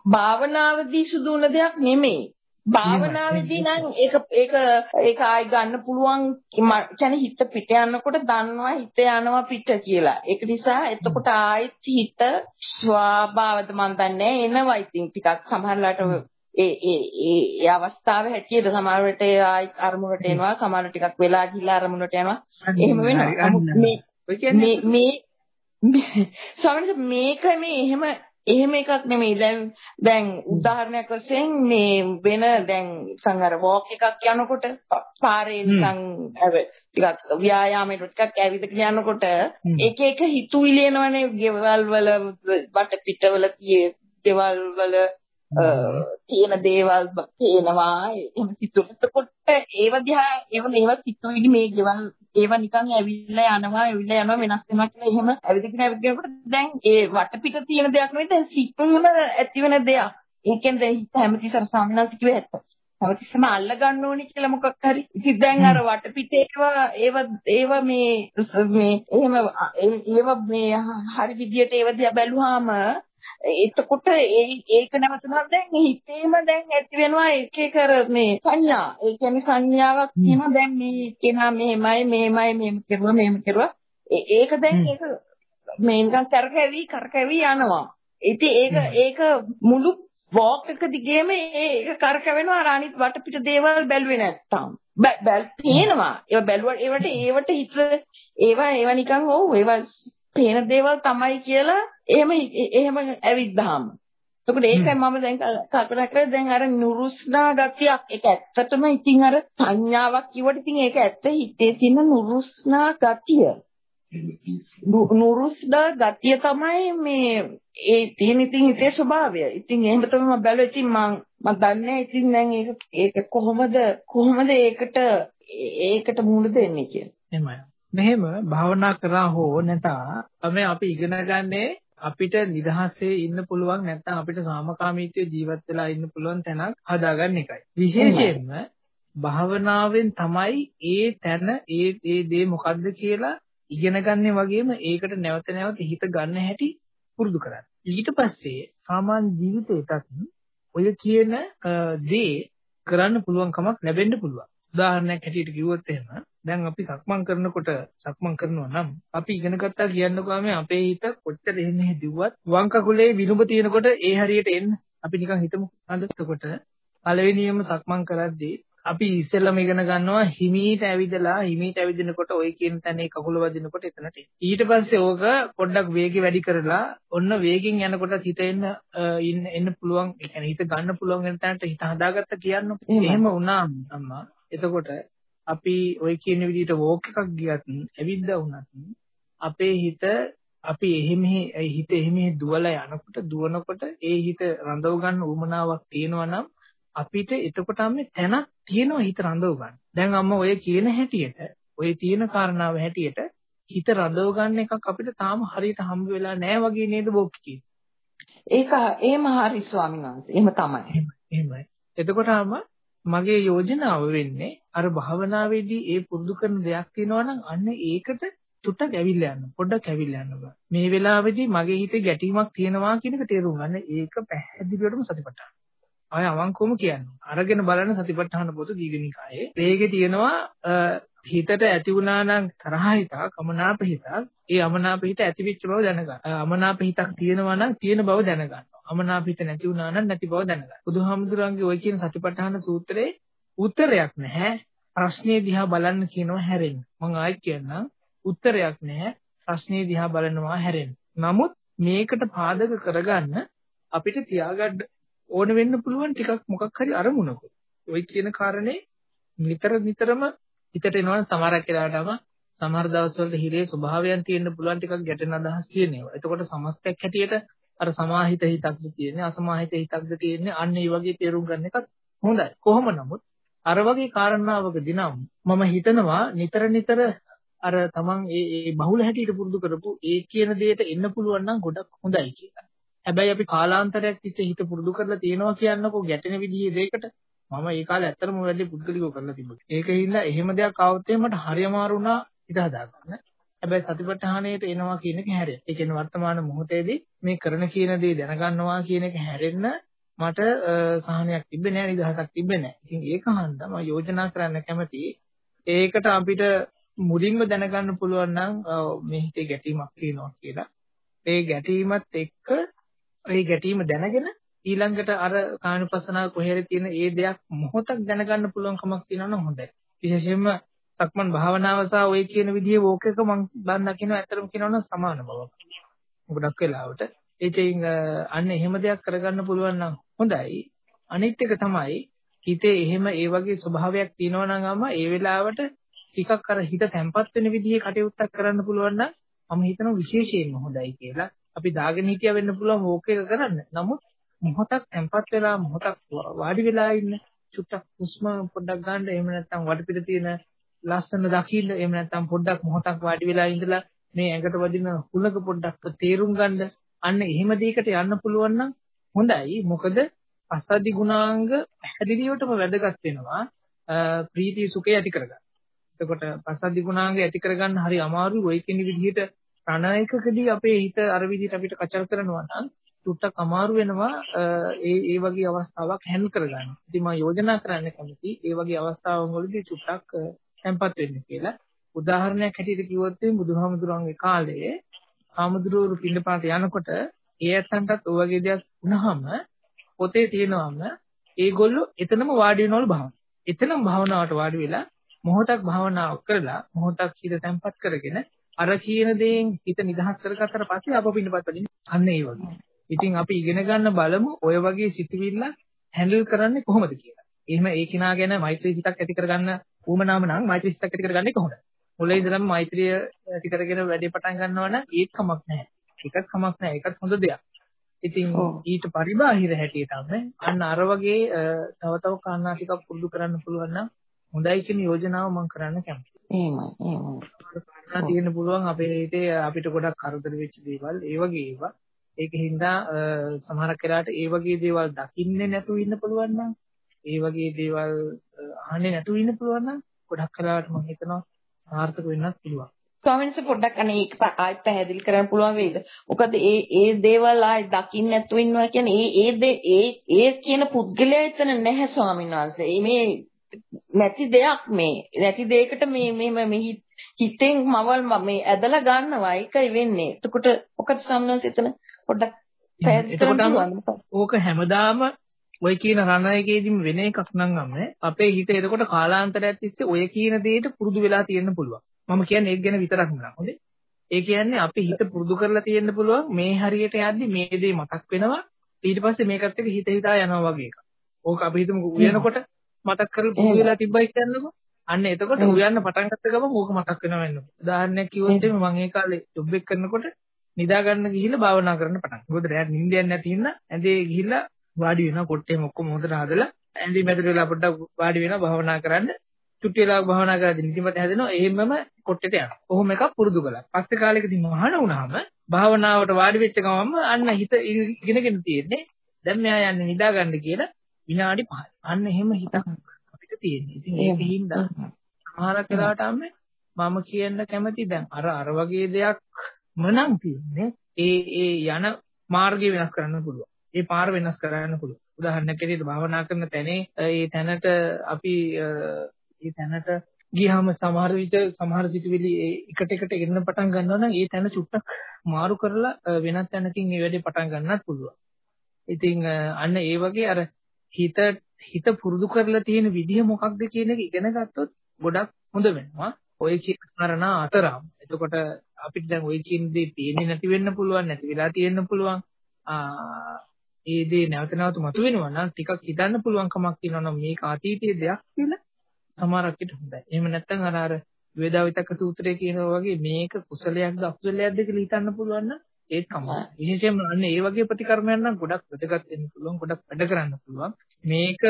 භාවනාවේදී සුදු වුණ දෙයක් නෙමෙයි. භාවනාවේදී නම් ඒක ඒක ඒක ආයි ගන්න පුළුවන් කියන්නේ හිත පිට යනකොට දන්නවා හිත යනවා පිට කියලා. ඒක නිසා එතකොට ආයෙත් හිත ස්වභාවද මන් දන්නේ එනවා ඉතින් ටිකක් සමහරලාට ඒ ඒ ඒ අවස්ථාවේ හැටියට සමහර වෙලට ආයි අරමුණට එනවා සමහර ටිකක් වෙලා ගිහිලා අරමුණට යනවා. එහෙම වෙනවා. මේ මේ මේ මේක මේ එහෙම එහෙම එකක් නෙමෙයි. දැන් දැන් උදාහරණයක් වශයෙන් මේ වෙන දැන් සංගර වෝක් එකක් යනකොට පාරේ නිකන් ටිකක් ව්‍යායාමයට ටිකක් ඇවිදගෙන යනකොට එක එක හිතුවිලි එනවනේ. ගෙවල් වල බට පිටවල දේවල් වල තියෙන දේවල් පේනවා එහෙම හිතුනකොට ඒව දිහා ඒව මේව සිතුවිලි මේ ගෙවල් ඒව නිකන් ඇවිල්ලා යනවා ඇවිල්ලා යනවා වෙනස් වෙනවා කියලා එහෙම ඇවිදගෙන ඇවිදගෙනකොට දැන් ඒ වටපිට තියෙන දෙයක් නෙවෙයි දැන් සිතුවිලිම ඇති වෙන දෙයක්. ඒකෙන් දැන් හිත හැමතිස්සම සාමනාස කිව්වේ ඇත්ත. හැමතිස්සම අල්ල ගන්න ඕනි කියලා මොකක් හරි. ඉතින් දැන් අර වටපිට ඒවා ඒව ඒව මේ මේ එහෙම ඒව මේ හරි විදියට ඒව දිහා බැලුවාම එතකොට ඒක නැවතුනත් දැන් හිතේම දැන් ඇති වෙනවා එක එක මේ සංඥා. ඒ කියන්නේ සංඥාවක් තියෙනවා දැන් මේ කෙනා මෙහෙමයි මෙහෙමයි මෙහෙම කරුවා මෙහෙම කරුවා. ඒක දැන් ඒක මේ නිකන් කරකැවි කරකැවි යනවා. ඉතින් ඒක ඒක මුළු වෝක් එක දිගේම ඒක කරකැවෙනවා අර අනිත් වටපිට දේවල් බැලුවේ නැත්තම්. බැල් පේනවා. ඒවා බැලුවට ඒවට ඒවට හිත ඒවා ඒවා නිකන් ඔව් ඒවා පේන දේවල් තමයි කියලා එහෙම එහෙම ඇවිද්දාම. එතකොට ඒකයි මම දැන් කල්පනා කරේ දැන් අර නුරුස්නා ගතියක් ඒක ඇත්තටම ඉතින් අර සංඥාවක් කිව්වට ඉතින් ඒක ඇත්ත හිතේ තියෙන නුරුස්නා ගතිය. නුරුස්නා ගතිය තමයි මේ ඒ තියෙන ඉතින් හිතේ ස්වභාවය. ඉතින් එහෙම තමයි මම බැලුවා ඉතින් මම මම දන්නේ ඉතින් දැන් ඒක ඒක කොහොමද කොහොමද ඒකට ඒකට මූල දෙන්නේ කියලා. එහෙමයි. මෙහෙම භාවනා කරා හෝ නැතා තමයි අපි ඉගෙන ගන්නේ අපිට නිදහසේ ඉන්න පුළුවන් නැත්නම් අපිට සාමකාමීත්වයේ ජීවත් වෙලා ඉන්න පුළුවන් තැනක් හදාගන්න එකයි. විශේෂයෙන්ම භාවනාවෙන් තමයි ඒ තැන ඒ ඒ දේ මොකද්ද කියලා ඉගෙන ගන්න වගේම ඒකට නැවත නැවත හිත ගන්න හැටි පුරුදු කරන්න. ඊට පස්සේ සාමාන්‍ය ජීවිතයටත් ඔය කියන දේ කරන්න පුළුවන් කමක් ලැබෙන්න පුළුවන්. උදාහරණයක් හැටියට කිව්වොත් එහෙම දැන් අපි සක්මන් කරනකොට සක්මන් කරනවා නම් අපි ඉගෙන ගත්තා කියන්නකෝ මේ අපේ හිත කොච්චර එහෙම දිව්වත් වම් කකුලේ විනුඹ තියෙනකොට ඒ හරියට එන්න. අපි නිකන් හිතමු. අඳතකොට පළවෙනියම සක්මන් කරද්දී අපි ඉස්සෙල්ලම ඉගෙන ගන්නවා හිමීට ඇවිදලා හිමීට ඇවිදිනකොට ওই කියන තැනේ කකුල වදිනකොට එතනට ඊට පස්සේ ඕක පොඩ්ඩක් වේගෙ වැඩි කරලා ඔන්න වේගෙන් යනකොට හිත එන්න එන්න පුළුවන්. ඒ කියන්නේ හිත ගන්න පුළුවන් වෙන තැනට හිත හදාගත්ත කියන්නකො එහෙම වුණාම අම්මා එතකොට අපි ওই කියන විදිහට වෝක් එකක් ගියත් ඇවිද්දා වුණත් අපේ හිත අපි එහෙම හිත එහෙම දුවලා යනකොට දුවනකොට ඒ හිත රඳව ගන්න උවමනාවක් තියෙනවා නම් අපිට එතකොට අම්මේ තැනක් තියෙනවා හිත රඳව ගන්න. දැන් අම්මා ඔය කියන හැටියට ඔය තියෙන කාරණාව හැටියට හිත රඳව ගන්න එකක් අපිට තාම හරියට හම්බ වෙලා නැහැ වගේ නේද බොක්. ඒක එහෙම හරි ස්වාමීන් වහන්සේ. එහෙම තමයි. එහෙමයි. එතකොට අම්මා මගේ යෝජනාව වෙන්නේ අර භාවනාවේදී ඒ පුරුදු කරන දෙයක් තියෙනවා නම් අන්න ඒකට චුට්ටක් ඇවිල්ලා යන්න පොඩ්ඩක් ඇවිල්ලා යන්න බෑ. මේ වෙලාවේදී මගේ හිතේ ගැටීමක් තියෙනවා කියන එක තේරුම් ගන්න ඒක පැහැදිලිවටම සතිපට්ඨාන. අය අවංකවම කියන්නේ අරගෙන බලන්න සතිපට්ඨාන පොත දීගනිකායේ ඒකේ තියෙනවා හිතට ඇති වුණා නම් තරහ හිතක් අමනාප හිතක්. ඒ අමනාප හිත ඇතිවෙච්ච බව දැනගන්න. අමනාප හිතක් තියෙනවා නම් තියෙන බව දැනගන්න. අමනාපිත නැති වුණා නම් නැති බව දැනගන්න. බුදුහාමුදුරන්ගේ ওই කියන සතිපට්ඨාන සූත්‍රයේ උත්තරයක් නැහැ. ප්‍රශ්නේ දිහා බලන්න කියනවා හැරෙන්න. මම ආයෙත් කියන්නම් උත්තරයක් නැහැ. ප්‍රශ්නේ දිහා බලනවා හැරෙන්න. නමුත් මේකට පාදක කරගන්න අපිට තියාගන්න ඕන වෙන්න පුළුවන් ටිකක් මොකක් හරි අරමුණක. ওই කියන කාරණේ නිතර නිතරම හිතට එනවා සමහරක් වෙලාවටම සමහර දවස්වල හිරේ ස්වභාවයන් තියෙන්න පුළුවන් ටිකක් ගැටෙන අදහස් තියෙනවා. එතකොට සමස්තයක් හැටියට අර සමාහිත හිතක්ද තියෙන්නේ අසමාහිත හිතක්ද තියෙන්නේ අන්න ඒ වගේ තේරුම් ගන්න එකත් හොඳයි. කොහොම නමුත් අර වගේ කාරණාවකදී නම් මම හිතනවා නිතර නිතර අර තමන් ඒ ඒ බහුල හැටියට පුරුදු කරපු ඒ කියන දෙයට එන්න පුළුවන් නම් ගොඩක් හොඳයි කියලා. හැබැයි අපි කාලාන්තරයක් තිස්සේ හිත පුරුදු කරලා තියෙනවා කියන්නකෝ ගැටෙන විදිහේ දෙයකට මම ඒ කාලේ ඇත්තටම වැඩි පුද්ගලිකව කරලා තිබුණා. ඒකින්ද එහෙම දෙයක් ආවොත් මට හරි අමාරු වුණා හිත හදාගන්න. හැබැයි සතිපට්ඨානයට එනවා කියන එක හැරෙන්න. ඒ කියන්නේ වර්තමාන මොහොතේදී මේ කරන කියන දේ දැනගන්නවා කියන එක හැරෙන්න මට සහනයක් තිබෙන්නේ නැහැ නිදහසක් තිබෙන්නේ නැහැ. ඉතින් ඒක හන්දා මම යෝජනා කරන්න කැමතියි. ඒකට අපිට මුලින්ම දැනගන්න පුළුවන් නම් මේ හිතේ ගැටීමක් තියෙනවා කියලා. ඒ ගැටීමත් එක්ක ඒ ගැටීම දැනගෙන ඊළඟට අර කායනුපස්සනාව කොහේරි තියෙන ඒ දෙයක් මොහොතක් දැනගන්න පුළුවන් කමක් තියෙනවා නම් හොඳයි. විශේෂයෙන්ම සක්මන් භාවනාව සහ ඔය කියන විදිහේ වෝක් එක මම බන් දකින්න ඇත්තටම කියනවනම් සමාන බවක්. ගොඩක් වෙලාවට ඒකෙන් අන්න එහෙම දෙයක් කරගන්න පුළුවන් නම් හොඳයි. අනිත් එක තමයි හිතේ එහෙම ඒ වගේ ස්වභාවයක් තියෙනවා නම් අම ඒ වෙලාවට ටිකක් අර හිත තැම්පත් වෙන විදිහේ කටයුත්තක් කරන්න පුළුවන් නම් මම හිතනවා විශේෂයෙන්ම හොඳයි කියලා. අපි දාගෙන හිටියා වෙන්න පුළුවන් වෝක් එක කරන්න. නමුත් මොහොතක් තැම්පත් වෙලා මොහොතක් වාඩි වෙලා ඉන්න චුට්ටක් හුස්ම පොඩ්ඩක් ගන්න එහෙම නැත්නම් වටපිට තියෙන ලස්සන දකින්න එහෙම නැත්නම් පොඩ්ඩක් මොහොතක් වාඩි වෙලා ඉඳලා මේ ඇඟට වදින හුලක පොඩ්ඩක් තේරුම් ගන්න අන්න එහෙම දෙයකට යන්න පුළුවන් නම් හොඳයි මොකද අසදි ගුණාංග පැහැදිලිවටම වැදගත් වෙනවා ප්‍රීති සුඛය ඇති කරගන්න. එතකොට පසද්දි ගුණාංග ඇති කරගන්න හරි අමාරුයි ඔය කියන විදිහට ප්‍රණායකකදී අපේ හිත අර විදිහට අපිට කචල් කරනවා නම් චුට්ටක් අමාරු වෙනවා ඒ ඒ වගේ අවස්ථාවක් හැන්ඩල් කරගන්න. ඉතින් මම යෝජනා කරන්න කැමති ඒ වගේ අවස්ථාවන් වලදී චුට්ටක් තැම්පත් වෙන්න කියලා. උදාහරණයක් හැටියට කිව්වොත් බුදුහාමුදුරන්ගේ කාලේ හාමුදුරුවෝ පින්නපාත යනකොට ඒ ඇත්තන්ටත් ඔය වගේ දෙයක් වුණාම පොතේ තියෙනවම ඒගොල්ලෝ එතනම වාඩි වෙනවලු භාවනාව. එතනම භාවනාවට වාඩි වෙලා මොහොතක් භාවනාව කරලා මොහොතක් හිත තැම්පත් කරගෙන අර කියන දේෙන් හිත නිදහස් කරගත්තට පස්සේ අප පින්නපත් වලින් අන්න ඒ වගේ. ඉතින් අපි ඉගෙන ගන්න බලමු ඔය වගේ සිතුවිල්ල හැන්ඩල් කරන්නේ කොහොමද කියලා. එහෙම ඒ කෙනා ගැන මෛත්‍රී සිතක් ඇති කරගන්න උවමනාම නම් මෛත්‍රී සිතක් ඇති කරගන්නේ කොහොමද? මුලින් ඉඳලම මෛත්‍රිය ඇති කරගෙන වැඩේ පටන් ගන්නවා නම් ඒත් කමක් නැහැ. ඒකත් කමක් නැහැ. ඒකත් හොඳ දෙයක්. ඉතින් ඊට පරිබාහිර හැටියට අන්න අර වගේ තව තව කාරණා ටිකක් පුරුදු කරන්න පුළුවන් නම් හොඳයි කියන යෝජනාව මම කරන්න කැමතියි. එහෙමයි එහෙමයි. කාරණා තියෙන්න පුළුවන් අපේ හිතේ අපිට ගොඩක් කරදර වෙච්ච දේවල් ඒ වගේ ඒවා. ඒකින්ද සමහරක් වෙලාවට ඒ වගේ දේවල් දකින්නේ නැතුව ඉන්න පුළුවන් නම් ඒ වගේ දේවල් අහන්නේ නැතුව ඉන්න පුළුවන් නම් ගොඩක් වෙලාවට මම හිතනවා සාර්ථක වෙන්නත් පුළුවන්. ස්වාමීන් පොඩ්ඩක් අනේ ඒක ආයෙත් පැහැදිලි කරන්න පුළුවන් වේද? මොකද ඒ ඒ දේවල් ආයෙ දකින්න නැතුව ඉන්නවා කියන්නේ ඒ ඒ ඒ ඒ කියන පුද්ගලයා එතන නැහැ ස්වාමීන් වහන්සේ. මේ නැති දෙයක් මේ නැති දෙයකට මේ මේ මේ හිතෙන් මවල් මේ ඇදලා ගන්නවා ඒකයි වෙන්නේ. එතකොට ස්වාමීන් වහන්සේ එතන පොඩ්ඩක් පැහැදිලි කරන්න ඕක හැමදාම ඔය කියන රණයකේදීම වෙන එකක් නම් අම්මේ අපේ හිත එතකොට කාලාන්තරයක් තිස්සේ ඔය කියන දෙයට පුරුදු වෙලා තියෙන්න පුළුවන්. මම කියන්නේ ඒක ගැන විතරක් නෙවෙයි. හොඳේ. ඒ කියන්නේ අපි හිත පුරුදු කරලා තියෙන්න පුළුවන් මේ හරියට යද්දි මේ දේ මතක් වෙනවා. ඊට පස්සේ මේකත් එක්ක හිත හිතා යනවා වගේ එකක්. ඕක අපි හිතමු උයනකොට මතක් කරලා පුරුදු වෙලා තිබ්බයි කියන්නකො. අන්න එතකොට උයන්න පටන් ගත්ත ගමන් ඕක මතක් වෙනව වෙන්න. උදාහරණයක් කිව්වොත් මම ඒ කාලේ ජොබ් එක කරනකොට නිදා ගන්න ගිහිල්ලා භාවනා කරන්න පටන්. මොකද රැට නිින්දයක් නැති හින්දා ඇඳේ ගිහිල්ලා වාඩි වෙනවා කොට්ටේම ඔක්කොම හොඳට හදලා ඇඳි මැදට වෙලා පොඩ්ඩක් වාඩි වෙනවා භාවනා කරන්න. චුට්ටි වෙලා භාවනා කරද්දී නිදිමත හැදෙනවා. එහෙමම කොට්ටේට යනවා. කොහොම එකක් පුරුදු කළා. පස්සේ කාලෙකදී මහාන වුණාම භාවනාවට වාඩි වෙච්ච ගමන්ම අන්න හිත ඉගෙනගෙන තියෙන්නේ. දැන් මෙයා යන්නේ නිදා ගන්න කියලා විනාඩි 5. අන්න එහෙම හිතක් අපිට තියෙන්නේ. ඉතින් ඒක හින්දා සමහරක් වෙලාවට අම්මේ මම කියන්න කැමති දැන් අර අර වගේ දෙයක් මනම් තියෙන්නේ. ඒ ඒ යන මාර්ගය වෙනස් කරන්න පුළුවන්. ඒ පාර වෙනස් කරන්න පුළුවන්. උදාහරණයක් ඇටියට භාවනා කරන තැනේ ඒ තැනට අපි ඒ තැනට ගියාම සමහර විට සමහර සිතුවිලි එකට එකට එන්න පටන් ගන්නවා නම් ඒ තැන චුට්ටක් මාරු කරලා වෙනත් තැනකින් මේ වැඩේ පටන් ගන්නත් පුළුවන්. ඉතින් අන්න ඒ වගේ අර හිත හිත පුරුදු කරලා තියෙන විදිහ මොකක්ද කියන එක ඉගෙන ගත්තොත් ගොඩක් හොඳ වෙනවා. ඔය කියන කාරණා අතරම. එතකොට අපිට දැන් ওই කියන දේ පේන්නේ නැති වෙන්න පුළුවන්, නැති වෙලා තියෙන්න පුළුවන්. ඒ දේ නැවත නැවත මතුවෙනවා නම් ටිකක් හිතන්න පුළුවන් කමක් තියෙනවා නම් මේක අතීතයේ දෙයක් කියලා සමහරක් විට හොඳයි. එහෙම නැත්නම් අර අර වේදාවිතක සූත්‍රයේ කියනවා වගේ මේක කුසලයක්ද අකුසලයක්ද කියලා හිතන්න පුළුවන් නම් ඒත් කමයි. විශේෂයෙන්ම අන්න ඒ වගේ ප්‍රතිකර්මයන් නම් ගොඩක් වැදගත් වෙන්න පුළුවන්, ගොඩක් වැඩ කරන්න පුළුවන්. මේක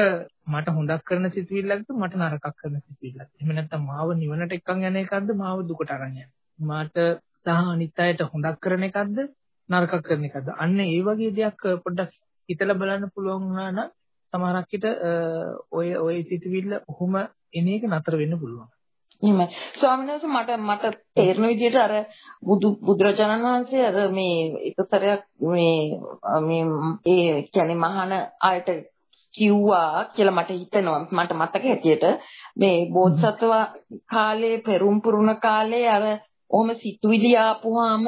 මට හොඳක් කරන සිතුවිල්ලක්ද මට නරකක් කරන සිතුවිල්ලක්ද? එහෙම නැත්නම් මාව නිවනට එක්කන් යන එකක්ද මාව දුකට අරන් යන? මට සහ අනිත් අයට හොඳක් කරන එකක්ද නරකක් කරන එකක්ද? අන්න ඒ වගේ දෙයක් පොඩ්ඩක් හිතලා බලන්න පුළුවන් වුණා නම් සමහරක් විට ඔය ඔය සිතුවිල්ල ඔහොම එන එක නතර වෙන්න පුළුවන්. එහෙමයි. ස්වාමීන් වහන්සේ මට මට තේරෙන විදිහට අර බුදු බුදුරජාණන් වහන්සේ අර මේ එක සැරයක් මේ මේ ඒ කියන්නේ මහාන ආයත කිව්වා කියලා මට හිතෙනවා මට මතක හැටියට මේ බෝධිසත්ව කාලේ පෙරුම් පුරුණ කාලේ අර ඔහොම සිතුවිලි ආපුවාම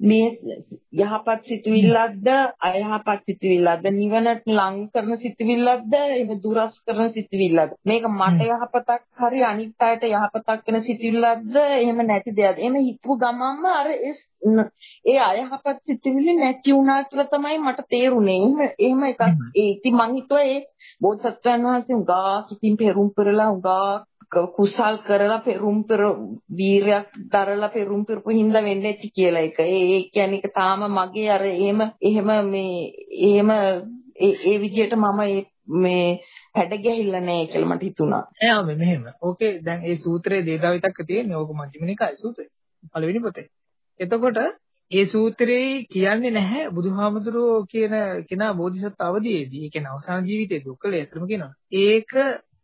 මේ යහපත් සිතුවිල්ලක්ද අයහපත් සිතුවිල්ලක්ද නිවනට ලං කරන සිතුවිල්ලක්ද එහෙම දුරස් කරන සිතුවිල්ලක්ද? මේක මට යහපතක් හරි අනිත් අයට යහපතක් වෙන සිතුවිල්ලක්ද එහෙම නැති දෙයක්ද? එහෙම හිතුව ගමන්ම අර ඒ අයහපත් සිතුවිලි නැති වුණා කියලා තමයි මට තේරුනේ. එහෙම එහෙම එකක් ඒ ඉතින් මං හිතුවා ඒ බෝසත්යන් වහන්සේ උගා කිතින් පෙරුම් පෙරලා උගා කුසල් කරලා පෙරුම් පෙර වීරයක් දරලා පෙරුම් පෙරපු හින්දා වෙන්නේ නැති කියලා එක. ඒ කියන්නේ ඒක තාම මගේ අර එහෙම එහෙම මේ එහෙම ඒ විදිහට මම මේ හැඩ ගැහිලා නැහැ කියලා මට හිතුණා. එයා මෙහෙම. ඕකේ දැන් ඒ සූත්‍රයේ දේතාවිතක්ක තියෙන්නේ. ඕක මජ්ක්‍ධිම නිකායේ සූත්‍රය. පළවෙනි පොතේ. එතකොට ඒ සූත්‍රයේ කියන්නේ නැහැ බුදුහාමුදුරුවෝ කියන කෙනා බෝධිසත්ව අවදීයේදී, ඒ කියන්නේ අවසාන ජීවිතයේ දුක්කලේ අතරම කියනවා. ඒක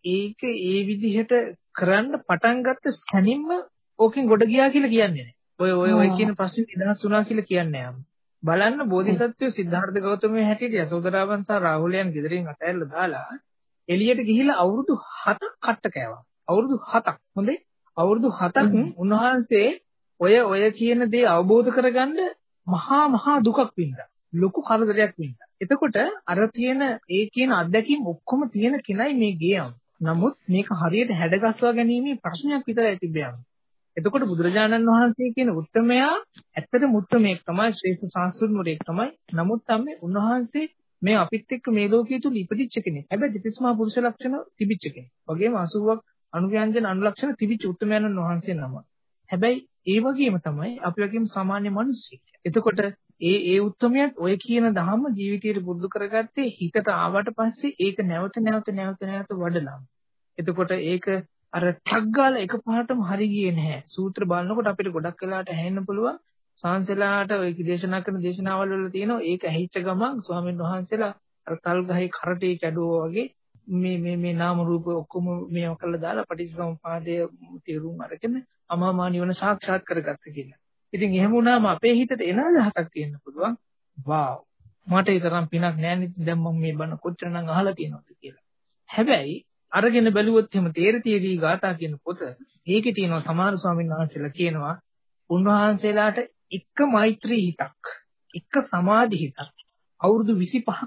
ඒක ඒ විදිහට කරන්න පටන් ගත්ත ස්කැනින්ම ඕකෙන් ගොඩ ගියා කියලා කියන්නේ නැහැ. ඔය ඔය ඔය කියන ප්‍රශ්නේ නිදහස් වුණා කියලා කියන්නේ නැහැ. බලන්න බෝධිසත්වෝ සිද්ධාර්ථ ගෞතමයේ හැටියට යසෝදරාවන් සහ රාහුලයන් ගෙදරින් අතහැරලා දාලා එළියට ගිහිල්ලා අවුරුදු 7ක් කට්ට කෑවා. අවුරුදු 7ක්. හොඳේ. අවුරුදු 7ක් උන්වහන්සේ ඔය ඔය කියන දේ අවබෝධ කරගන්න මහා මහා දුකක් වින්දා. ලොකු කරදරයක් වින්දා. එතකොට අර තියෙන ඒ කියන අත්දැකීම් ඔක්කොම තියෙන කෙනයි මේ ගියම්. නමුත් මේක හරියට හැඩගස්වා ගැනීමේ ප්‍රශ්නයක් විතරයි තිබෙන්නේ. එතකොට බුදුරජාණන් වහන්සේ කියන උත්තමයා ඇත්තටම උත්තමයෙක් තමයි ශ්‍රේෂ්ඨ සාස්ෘණුවරයෙක් තමයි. නමුත් තමයි උන්වහන්සේ මේ අපිත් එක්ක මේ ලෝකයේ තුල ඉපදිච්ච කෙනෙක්. හැබැයි දෙතිස්මා පුරුෂ ලක්ෂණ තිබිච්ච කෙනෙක්. වගේම 80ක් අනුව්‍යංජන අනුලක්ෂණ තිබිච්ච උත්තමයන්න් වහන්සේ නම. හැබැයි ඒ වගේම තමයි අපි වගේම සාමාන්‍ය මිනිස්සෙක්. එතකොට ඒ ඒ උත්මයත් ඔය කියන ධහම ජීවිතයට පුරුදු කරගත්තේ හිතට ආවට පස්සේ ඒක නැවත නැවත නැවත නැවත වඩලා. එතකොට ඒක අර ටග් ගාලා එකපාරටම හරි ගියේ නැහැ. සූත්‍ර බලනකොට අපිට ගොඩක් වෙලාට ඇහෙන්න පුළුවන් සාංශලාට ඔය දේශනා කරන දේශනාවල් වල තියෙනවා ඒක ඇහිච්ච ගමන් ස්වාමීන් වහන්සේලා අර තල් ගහේ කරටේ කැඩුවා වගේ මේ මේ මේ නාම රූප ඔක්කොම මේව කරලා දාලා පටිච්චසමුපාදය තේරුම් අරගෙන අමාමා නිවන සාක්ෂාත් කරගත්ත කියලා. ඉතින් එහෙම වුණාම අපේ හිතට එන අදහසක් තියෙන්න පුළුවන්. වාව් මට ඒ තරම් පිනක් නැහැ නේද දැන් මම මේ බණ කොච්චරනම් අහලා තියෙනවද කියලා. හැබැයි අරගෙන බැලුවොත් එහෙම තේරතියදී ගාථා කියන පොත ඒකේ තියෙනවා සමහර ස්වාමීන් වහන්සේලා කියනවා උන්වහන්සේලාට එක මෛත්‍රී හිතක් එක සමාධි හිතක් අවුරුදු 25ක්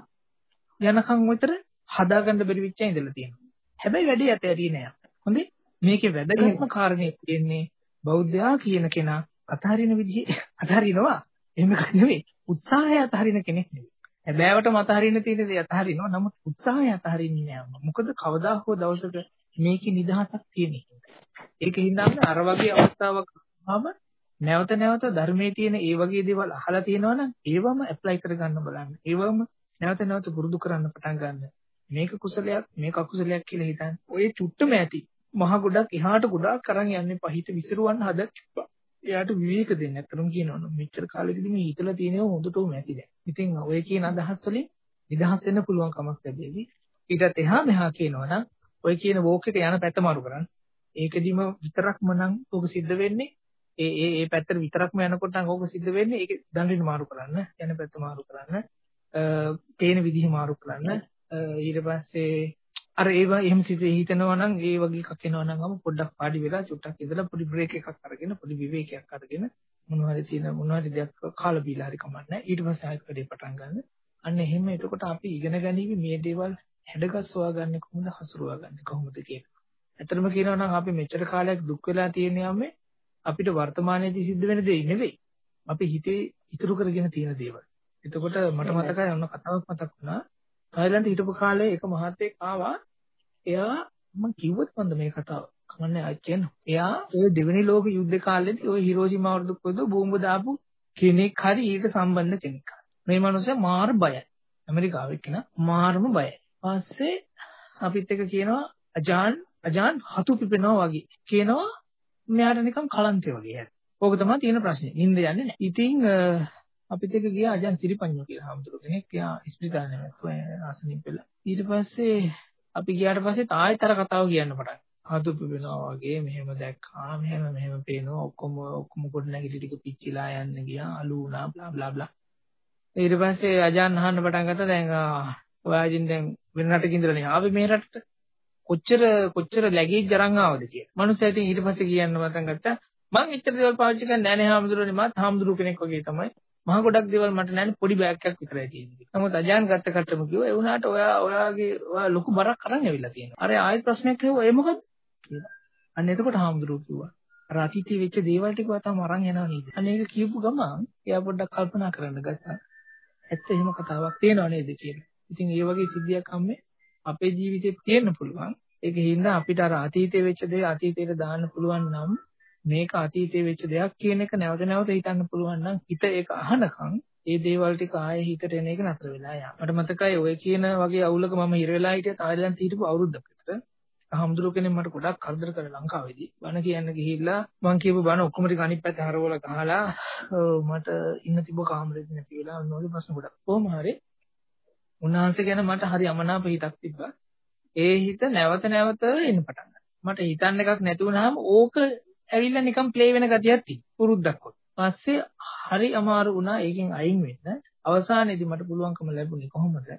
යනකම් විතර හදාගන්න බැරි වෙච්ච ඉඳලා තියෙනවා. හැබැයි වැඩේ ඇතේරිය නෑ. හොඳේ මේකේ වැදගත්ම කාරණේ තියෙන්නේ බෞද්ධයා කියන කෙනා අතහරින විදිහේ (laughs) අතහරිනවා. එහෙම නෙවෙයි. උත්සාහය අතහරින කෙනෙක් නෙවෙයි. හැබෑවටම අතහරින්න තියෙන දේ අතහරිනවා. නමුත් උත්සාහය අතහරින්නේ නෑ. මොකද කවදා හෝ දවසක මේකේ නිදහසක් තියෙන ඒකින් අර වගේ අවස්ථාවක් ආවම නැවත නැවත ධර්මයේ තියෙන ඒ වගේ දේවල් අහලා තියෙනවනම් ඒවම ඇප්ලයි කරගන්න බලන්න. ඒවම නැවත නැවත පුරුදු කරන්න පටන් ගන්න. මේක කුසලයක් මේක අකුසලයක් කියලා හිතන්න. ඔය චුට්ටම ඇති. මහ ගොඩක් එහාට ගොඩක් අරන් යන්නේ පහිත විසිරුවන්න හදච්චා. එයාට විවේක දෙන්න. අතරම කියනවනේ මෙච්චර කාලෙකදී මේ හිතලා තියෙනව හොඳටම ඇති දැන්. ඉතින් ඔය කියන අදහස් වලින් නිදහස් වෙන්න පුළුවන් කමක් ලැබෙවි. ඊටත් එහා මෙහා කියනවනම් ඔය කියන වෝක් එක යන පැත්ත මාරු කරන්න. ඒකෙදිම විතරක්ම නම් ඔබ සිද්ධ වෙන්නේ ඒ ඒ ඒ පැත්තට විතරක්ම යනකොට නම් ඕක සිද්ධ වෙන්නේ ඒක දඬින් මාරු කරන්න යන පැත්ත මාරු කරන්න තේන විදිහ මාරු කරන්න ඊට පස්සේ අර ඒවා එහෙම සිද්ධ හිතනවා නම් ඒ වගේ එකක් එනවා නම් අම පොඩ්ඩක් පාඩි වෙලා චුට්ටක් ඉඳලා පොඩි බ්‍රේක් එකක් අරගෙන පොඩි විවේකයක් අරගෙන මොනවා හරි තියෙන මොනවා හරි දෙයක් කාලා බීලා හරි කමන්නේ ඊට පස්සේ ආයෙත් වැඩේ පටන් ගන්න අන්න එහෙම එතකොට අපි ඉගෙන ගනිවි මේ දේවල් හැඩගස්වා ගන්න කොහොමද හසුරුවා ගන්න කොහොමද කියලා. ඇත්තටම කියනවා නම් අපි මෙච්චර කාලයක් දුක් වෙලා තියෙන යන්නේ අපිට වර්තමානයේදී සිද්ධ වෙන දේ නෙවෙයි. අපි හිතේ ඉතුරු කරගෙන තියෙන දේවල්. එතකොට මට මතකයි ඔන්න කතාවක් මතක් වුණා. තායිලන්තේ හිටපු කාලේ එක මහත්තයෙක් ආවා. එයා මම කිව්වොත් මන්ද මේ කතාව. කමන්නේ ආයි කියන්න. එයා ඔය දෙවෙනි ලෝක යුද්ධ කාලේදී ඔය හිරෝෂිමා වරද කොයිද බෝම්බ දාපු කෙනෙක් හරි ඊට සම්බන්ධ කෙනෙක්. මේ මනුස්සයා මාර බයයි. ඇමරිකාවේ කෙනා මාරම බයයි. පස්සේ අපිත් එක කියනවා අජාන් අජාන් හතු පිපෙනවා වගේ. කියනවා මෙයාට නිකන් කලන්තය වගේ හැද. ඕක තමයි තියෙන ප්‍රශ්නේ. නිින්ද යන්නේ නැහැ. ඉතින් අපිත් එක ගියා අජන් සිරිපඤ්ඤෝ කියලා හාමුදුරුවෝ කෙනෙක්. එයා ඉස්පිරිතාලේ නැත්නම් ආසනින් පෙළලා. ඊට පස්සේ අපි ගියාට පස්සේ තායිත් අර කතාව කියන්න පටන් හතු පිපෙනවා වගේ මෙහෙම දැක්කා මෙහෙම මෙහෙම පේනවා ඔක්කොම ඔක්කොම කොට නැගිටි ටික පිච්චිලා යන්න ගියා අලු වුණා බ්ලා බ්ලා බ්ලා ඊට පස්සේ අජාන් අහන්න පටන් ගත්තා දැන් ඔයාජින් දැන් වෙන රටකින් ඉඳලානේ ආවේ මේ රටට කොච්චර කොච්චර ලැගේජ් අරන් ආවද කියලා. මනුස්සයා ඉතින් ඊට පස්සේ කියන්න පටන් ගත්තා මං එච්චර දේවල් පාවිච්චි කරන්නේ නැහැ නේ හාමුදුරුවනේ මාත් හාමුදුරුව කෙනෙක් වගේ තමයි. මහ ගොඩක් දේවල් මට නැහැ පොඩි බෑග් එකක් විතරයි තියෙන්නේ. නමුත් අජාන් ගත්ත කට්ටම කිව්වා ඒ වුණාට ඔයා ඔයාගේ ඔයා ලොකු බරක් අරන් ඇවිල්ලා තියෙනවා. අර ආයෙත් ප්‍රශ්නයක් ඇහුවා ඒ මොකද කියලා. අන්න එතකොට හාමුදුරුව කිව්වා අර අතීතයේ වෙච්ච දේවල් ටික තාම අරන් යනවා නේද? අන්න ඒක කියපු ගමන් එයා පොඩ්ඩක් කල්පනා කරන්න ගත්තා. ඇත්ත එහෙම කතාවක් තියෙනව නේද කියලා. ඉතින් ඒ වගේ සිද්ධියක් අම්මේ අපේ ජීවිතේ තියෙන්න පුළුවන්. ඒක හින්දා අපිට අර අතීතයේ වෙච්ච දේ අතීතයට දාන්න පුළුවන් නම් මේක අතීතයේ වෙච්ච දෙයක් කියන එක නැවත නැවත හිතන්න පුළුවන් නම් හිත ඒක අහනකම් ඒ දේවල් ටික ආයේ හිතට එන එක නතර වෙලා යනවා. මට මතකයි ඔය කියන වගේ අවුලක මම හිර වෙලා හිටිය තායිලන්ත හිටපු අවුරුද්දක් විතර. හම්දුරු කෙනෙක් මට ගොඩක් කරදර කරලා ලංකාවේදී. බණ කියන්න ගිහිල්ලා මං කියපු බණ ඔක්කොම ටික අනිත් පැත්තේ හරවලා ගහලා මට ඉන්න තිබ්බ කාමරෙත් නැති වෙලා ඔන්නෝගේ ප්‍රශ්න ගොඩක්. කොහොම හරි උන්වහන්සේ ගැන මට හරි අමනාප හිතක් තිබ්බා. ඒ හිත නැවත නැවත එන්න පටන් ගන්නවා. මට හිතන්න එකක් නැති වුනහම ඕක ඇවිල්ලා නිකන් ප්ලේ වෙන ගතියක් තියෙනවා. පුරුද්දක් වගේ. පස්සේ හරි අමාරු වුණා ඒකෙන් අයින් වෙන්න. අවසානයේදී මට පුළුවන්කම ලැබුණේ කොහොමද?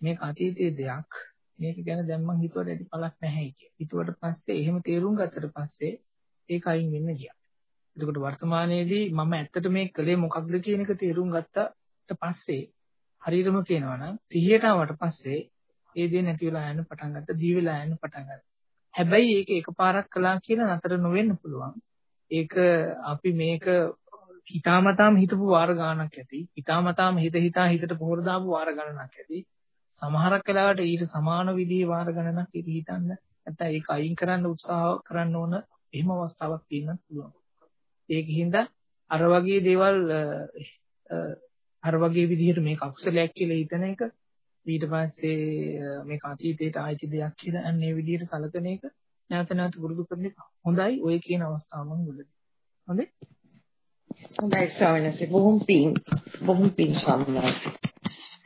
මේක අතීතයේ දෙයක්. මේක ගැන දැන් මං හිතුවට ඇති පළක් නැහැ කිය. හිතුවට පස්සේ එහෙම තේරුම් ගත්තට පස්සේ ඒක අයින් වෙන්න ගියා. එතකොට වර්තමානයේදී මම ඇත්තට මේ කලේ මොකක්ද කියන එක තේරුම් ගත්තට පස්සේ හරියටම කියනවා නම් සිහියට ආවට පස්සේ ඒ දේ නැති වෙලා යන්න පටන් ගත්තා, දී වෙලා යන්න පටන් ගත්තා. හැබැයි ඒක එකපාරක් කළා කියලා නතර නොවෙන්න පුළුවන්. ඒක අපි මේක හිතාමතාම හිතපු වාර ගානක් ඇති. හිතාමතාම හිත හිතා හිතට පොහොර දාපු වාර ගණනක් ඇති. සමහරක් වෙලාවට ඊට සමාන විදිහේ වාර ගණනක් ඉති හිතන්න. නැත්නම් ඒක අයින් කරන්න උත්සාහ කරන්න ඕන එහෙම අවස්ථාවක් තියෙන්නත් පුළුවන්. ඒකින්ද අර වගේ දේවල් අර වගේ විදිහට මේක අකුසලයක් කියලා හිතන එක ඊට පස්සේ මේක අතීතයට ආйти දෙයක් කියලා අන්න ඒ විදිහට සැලකන එක නැවත නැවත පුරුදු කරන එක හොඳයි ඔය කියන අවස්ථාවම මුලදී. හොඳයි? හොඳයි ස්වාමීනි බොහොම පිං බොහොම පිං ස්වාමීනි.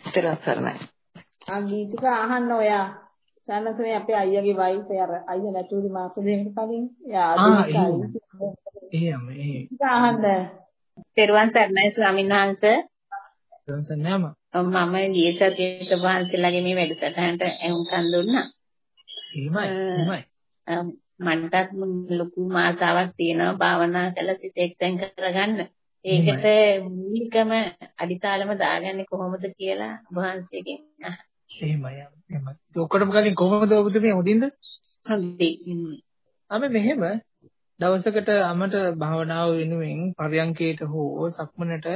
තරසරණයි. ආ ගීතික අහන්න ඔයා සනසනේ අපේ අයියාගේ වයිෆ් අර අයියා නැතුවි මාස දෙකකට කලින් එයා ආදිකාරී. එහෙම එහෙම. අහන්න. පෙරවන් සර්ණයි ස්වාමීන් වහන්සේ පෙරුවන් සර්ණයම. මම ගිය සතියේ වහන්සේලාගේ මේ වැඩසටහනට එහුම්කන් දුන්නා. එහෙමයි. එහෙමයි. මන්ටත් ලොකු මාසාවක් තියෙනවා භාවනා කළ සිත එක්තෙන් කරගන්න. ඒකට මූලිකම අදිතාලම දාගන්නේ කොහොමද කියලා වහන්සේගෙන් අහන්න. එහෙමයි. එහෙමයි. ඔක්කොටම කලින් කොහොමද ඔබතුමිය හොඳින්ද? හොඳයි. අපි මෙහෙම දවසකට අමට භාවනාව වෙනුවෙන් පරයන්කේට හෝ සක්මනට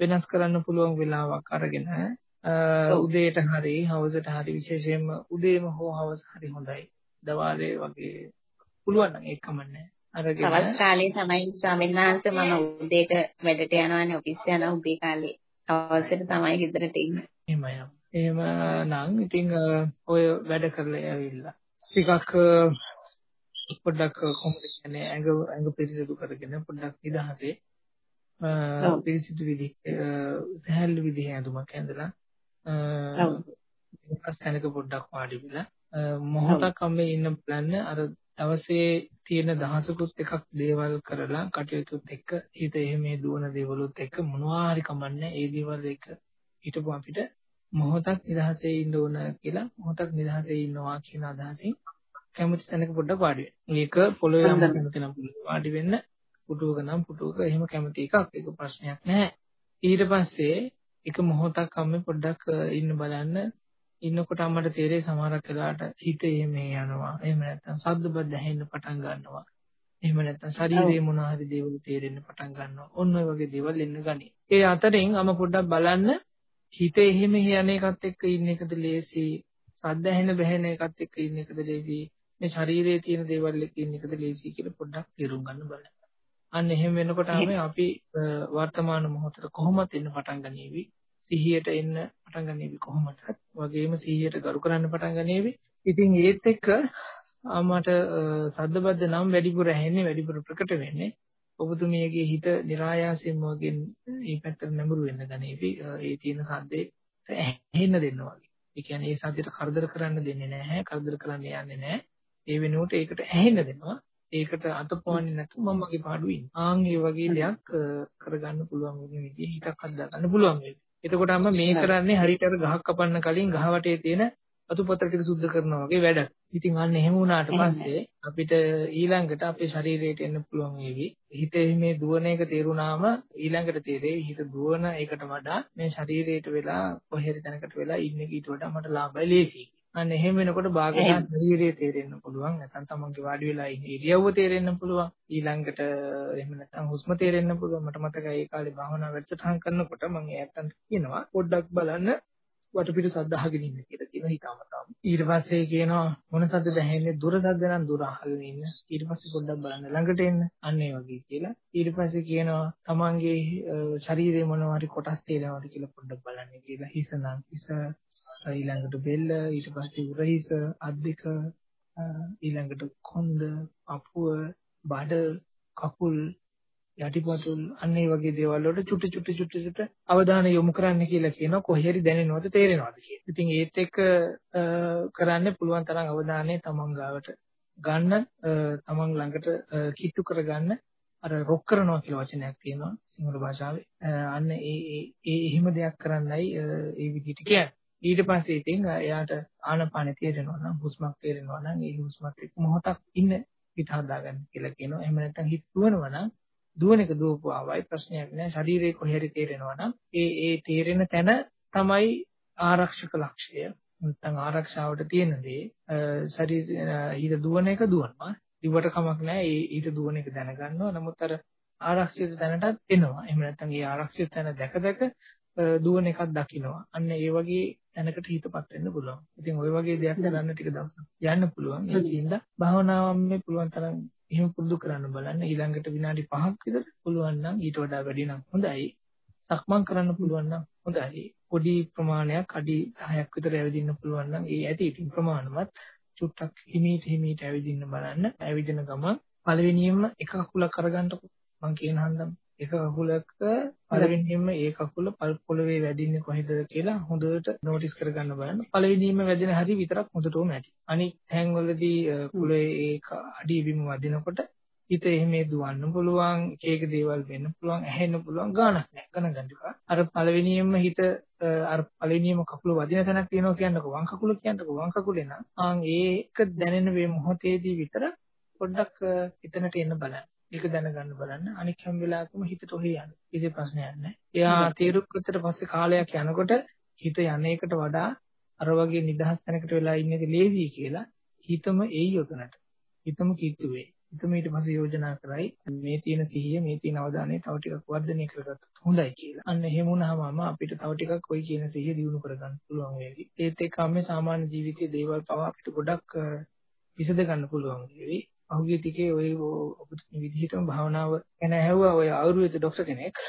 වෙනස් කරන්න පුළුවන් වෙලාවක් අරගෙන උදේට හරි හවසට හරි විශේෂයෙන්ම උදේම හෝ හවස හරි හොඳයි. දවාලේ වගේ පුළුවන් නම් ඒක කමන්නේ. අරගෙන අවස් කාලේ තමයි ස්වාමීන් වහන්සේ මම උදේට වැඩට යනවානේ ඔෆිස් යනවා උදේ කාලේ. අවසට තමයි ගෙදරට ඉන්නේ. එහෙමයි. එහෙම නම් ඉතින් ඔය වැඩ කරලා ඇවිල්ලා ටිකක් පොඩ්ඩක් කොහොමද කියන්නේ ඇඟ ඇඟ පිරිසිදු කරගෙන පොඩ්ඩක් නිදහසේ පිරිසිදු විදිහ සහැල්ලු විදිහේ ඇඳුමක් ඇඳලා අ ස්ථානක පොඩ්ඩක් වාඩි වෙලා මොහොතක් අම්මේ ඉන්න බලන්න අර දවසේ තියෙන දහසකුත් එකක් දේවල් කරලා කටයුතුත් එක්ක හිත එහෙම දුවන දේවලුත් එක්ක මොනවා හරි කමන්නේ ඒ දේවල් එක හිටපු අපිට මොහොතක් නිදහසේ ඉන්න ඕන කියලා මොහොතක් නිදහසේ ඉන්නවා කියන අදහසින් කැමති තැනක පොඩ්ඩක් වාඩි වෙන්න. මේක පොළොවේ යම් නම් වාඩි වෙන්න පුටුවක නම් පුටුවක එහෙම කැමති එකක් ඒක ප්‍රශ්නයක් නැහැ. ඊට පස්සේ එක මොහොතක් අම්මේ පොඩ්ඩක් ඉන්න බලන්න ඉන්නකොට අම්මට තේරෙයි සමහරක් වෙලාවට හිත එහෙම යනවා. එහෙම නැත්නම් සද්ද බද්ද ඇහෙන්න පටන් ගන්නවා. එහෙම නැත්නම් ශරීරයේ මොන හරි දේවල් තේරෙන්න පටන් ගන්නවා. ඔන්න ඔය වගේ දේවල් එන්න ගනි. ඒ අතරින් අම පොඩ්ඩක් බලන්න හිත එහෙම යන එකත් එක්ක ඉන්න එකද ලේසි. සද්ද ඇහෙන බැහැන එකත් එක්ක ඉන්න එකද ලේසි. මේ ශරීරයේ තියෙන දේවල් එක්ක ඉන්න එකද ලේසි කියලා පොඩ්ඩක් තේරුම් ගන්න බලන්න. අන්න එහෙම වෙනකොට අපි වර්තමාන මොහොතට කොහොමද එන්න පටන් ගනීවි. සිහියට එන්න පටන් ගනීවි කොහොමදත් වගේම සිහියට ගරු කරන්න පටන් ගනීවි. ඉතින් ඒත් එක්ක මට සද්දබද්ද නම් වැඩිපුර ඇහෙන්නේ වැඩිපුර ප්‍රකට වෙන්නේ. ඔබතුමියගේ හිත નિરાයාසයෙන්ම වගේ මේ පැත්තට නැඹුරු වෙන්න ගනීවි. ඒ තියෙන සද්දේ ඇහෙන්න දෙන්න වගේ. ඒ කියන්නේ ඒ සද්දයට කරදර කරන්න දෙන්නේ නැහැ කරදර කරන්න යන්නේ නැහැ. ඒ වෙනුවට ඒකට ඇහෙන්න දෙනවා ඒකට අතපොවන්නේ නැතුව මම මගේ පාඩුවේ ඉන්නේ. ආන් ඒ වගේ දෙයක් කරගන්න පුළුවන් වෙන විදිහ හිතක් හදා ගන්න පුළුවන් වෙයි. එතකොට අම්ම මේ කරන්නේ හරියට අර ගහක් කපන්න කලින් ගහ වටේ තියෙන අතුපතර ටික සුද්ධ කරනවා වගේ වැඩක්. ඉතින් අන්න එහෙම වුණාට පස්සේ අපිට ඊළඟට අපේ ශරීරයට එන්න පුළුවන් වේවි. හිතේ මේ දුවන එක තේරුණාම ඊළඟට තේරෙයි හිත දුවන එකට වඩා මේ ශරීරයට වෙලා කොහෙරි තැනකට වෙලා ඉන්න ඊට වඩා මට ලාභයි ලේසියි. අන්න එහෙම වෙනකොට භාගනා ශරීරයේ තේරෙන්න පුළුවන්. නැත්නම් තමන්ගේ වාඩි වෙලා ඉන්න ඉරියව්ව තේරෙන්න පුළුවන්. ඊළඟට එහෙම නැත්නම් හුස්ම තේරෙන්න පුළුවන්. මට මතකයි ඒ කාලේ භාවනා වැඩසටහන් කරනකොට මම ඒත්තන්ට කියනවා පොඩ්ඩක් බලන්න වටපිට සද්ද අහගෙන ඉන්න කියලා කියන හිතාමතාම ඊට පස්සේ කියනවා මොන සද්දද ඇහෙන්නේ දුර සද්ද නම් දුර අහගෙන ඉන්න. ඊට පස්සේ පොඩ්ඩක් බලන්න ළඟට එන්න. අන්න ඒ වගේ කියලා. ඊට පස්සේ කියනවා තමන්ගේ ශරීරයේ මොනවා හරි කොටස් තේරෙනවද කියලා පොඩ්ඩක් බලන්න කියලා. හිස නම් හිස ඊළඟට බෙල්ල ඊට පස්සේ උරහිස අත් දෙක ඊළඟට කොන්ද අපුව බඩ කකුල් යටිපතුල් අන්න ඒ වගේ දේවල් වලට චුටි චුටි චුටි චුටි අවධානය යොමු කරන්න කියලා කියනවා කොහේරි දැනෙනවද තේරෙනවද කියලා. ඉතින් ඒත් එක්ක කරන්න පුළුවන් තරම් අවධානය තමන් ගාවට ගන්න තමන් ළඟට කිට්ටු කරගන්න අර රොක් කරනවා කියලා වචනයක් තියෙනවා සිංහල භාෂාවේ. අන්න ඒ ඒ ඒ එහෙම දෙයක් කරන්නයි ඒ විදිහට කියන්නේ. ඊට පස්සේ ඉතින් එයාට ආනපානෙ තේරෙනවා නම් හුස්මක් තේරෙනවා නම් ඒ හුස්මත් එක්ක මොහොතක් ඉන්න හිත හදාගන්න කියලා කියනවා. එහෙම නැත්නම් හිත දුවනවා නම් දුවන එක දුවපුවාවයි ප්‍රශ්නයක් නෑ. ශරීරයේ කොහේරි තේරෙනවා නම් ඒ ඒ තේරෙන තැන තමයි ආරක්ෂක ලක්ෂය. නැත්නම් ආරක්ෂාවට තියෙන දේ ශරීර හිත දුවන එක දුවනවා. දිවට කමක් නැහැ. ඒ ඊට දුවන එක දැනගන්නවා. නමුත් අර ආරක්ෂිත තැනටත් එනවා. එහෙම නැත්නම් ඒ ආරක්ෂිත තැන දැක දැක දුවන එකක් දකිනවා. අන්න ඒ වගේ තැනකට හිතපත් වෙන්න පුළුවන්. ඉතින් ওই වගේ දෙයක් කරන්න ටික දවසක් යන්න පුළුවන්. ඒකින්ද භාවනාවම මේ පුළුවන් තරම් එහෙම පුරුදු කරන්න බලන්න. ඊළඟට විනාඩි 5ක් විතර පුළුවන් නම් ඊට වඩා වැඩි නම් හොඳයි. සක්මන් කරන්න පුළුවන් නම් හොඳයි. පොඩි ප්‍රමාණයක් අඩි 10ක් විතර ඇවිදින්න පුළුවන් නම් ඒ ඇති ඉතින් ප්‍රමාණවත් චුට්ටක් හිමීට හිමීට ඇවිදින්න බලන්න. ඇවිදින ගමන් පළවෙනියෙන්ම එක කකුලක් අරගන්නකො. මං කියන හන්දම එක කකුලක පළවෙනියෙන්ම ඒ කකුල පොළවේ වැදින්නේ කොහෙද කියලා හොඳට නෝටිස් කරගන්න බලන්න. පළවෙනියෙන්ම වැදෙන හැටි විතරක් හොඳටම ඇති. අනිත් තැන්වලදී පොළවේ ඒ අඩිය බිම වදිනකොට හිත එහෙම දුවන්න පුළුවන් එක දේවල් වෙන්න පුළුවන් ඇහෙන්න පුළුවන් ගානක් නැහැ ගණන් අර පළවෙනියෙන්ම හිත අර පළවෙනියම කකුල වදින තැනක් තියෙනවා කියන්නකෝ. වම් කකුල කියන්නකෝ. වම් කකුලේ නම් ආන් ඒක දැනෙන මේ මොහොතේදී විතර පොඩ්ඩක් එතනට එන්න බලන්න ඒක දැනගන්න බලන්න. අනික හැම වෙලාවකම හිතට ඔහේ යන්න. කිසි ප්‍රශ්නයක් නැහැ. එයා තීරුක්කතට පස්සේ කාලයක් යනකොට හිත යන්නේකට වඩා අර වගේ නිදහස් තැනකට වෙලා ඉන්න එක ලේසි කියලා හිතම එයි උතනට හිතම කිට්ටුවේ. හිතම ඊට පස්සේ යෝජනා කරයි. මේ තියෙන සිහිය මේ තියෙන අවධානය තව ටිකක් වර්ධනය කරගත්තොත් හොඳයි කියලා. අන්න එහෙම වුණාම අපිට තව ටිකක් ওই කියන සිහිය දියුණු කරගන්න පුළුවන් වේවි. ඒත් එක්කම මේ සාමාන්‍ය ජීවිතයේ දේවල් පවා අපිට ගොඩක් විසඳ ගන්න පුළුවන් වේවි. පහුගිය ටිකේ ඔය ඔබතුමී විදිහටම භාවනාව ගැන ඇහුවා ඔය ආයුර්වේද ડોක්ටර් කෙනෙක්.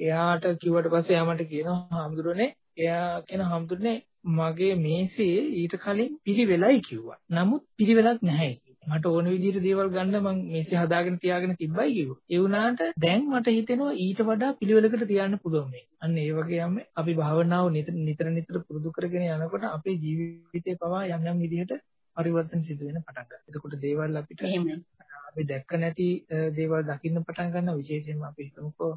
එයාට කිව්වට පස්සේ එයා මට කියනවා හාමුදුරනේ එයා කියන හාමුදුරනේ මගේ මේසේ ඊට කලින් පිළිවෙලයි කිව්වා. නමුත් පිළිවෙලක් නැහැ. මට ඕන විදිහට දේවල් ගන්න මම මේසේ හදාගෙන තියාගෙන තිබ්බයි කිව්වා. ඒ වුණාට දැන් මට හිතෙනවා ඊට වඩා පිළිවෙලකට තියන්න පුළුවන් මේ. අන්න ඒ වගේම අපි භාවනාව නිතර නිතර පුරුදු කරගෙන යනකොට අපේ ජීවිතේ පවා යම් යම් විදිහට පරිවර්තන සිදු වෙන පටන් ගන්නවා. එතකොට දේවල් අපිට අපි දැක්ක නැති දේවල් දකින්න පටන් ගන්නවා. විශේෂයෙන්ම අපි හිතමුකෝ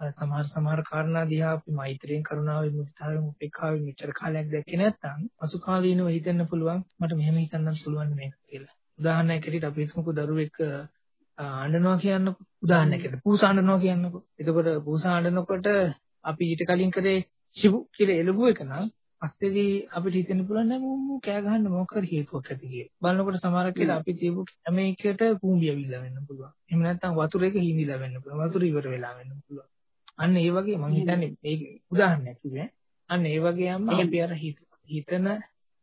සමහර සමහර කාරණා දිහා අපි මෛත්‍රියෙන් කරුණාවෙන් මුදිතාවෙන් උපේක්ඛාවෙන් මෙච්චර කාලයක් දැක්කේ නැත්නම් අසු කාලීනව හිතෙන්න පුළුවන් මට මෙහෙම හිතන්නත් පුළුවන් මේක කියලා. උදාහරණයක් ඇටියට අපි හිතමුකෝ දරුවෙක් අඬනවා කියන්නකෝ. උදාහරණයකට පූසා අඬනවා කියන්නකෝ. එතකොට පූසා අඬනකොට අපි ඊට කලින් කරේ සිව් කියලා එළඹුව එක නම් පස්සේදී අපිට හිතෙන්න පුළුවන් නෑ මම කෑ ගහන්න මොකක් හරි හේතුවක් ඇති කියලා. බලනකොට සමහරක් වෙලාවට අපි තියපු හැම එකකට කූඹි ඇවිල්ලා වෙන්න පුළුවන්. එහෙම නැත්නම් වතුර එක හිඳිලා වෙන්න පුළුවන්. වතුර ඉවර වෙලා වෙන්න පුළුවන්. අන්න ඒ වගේ මම හිතන්නේ මේක උදාහරණයක් කිව්වේ. අන්න ඒ වගේම අපි අර හිතන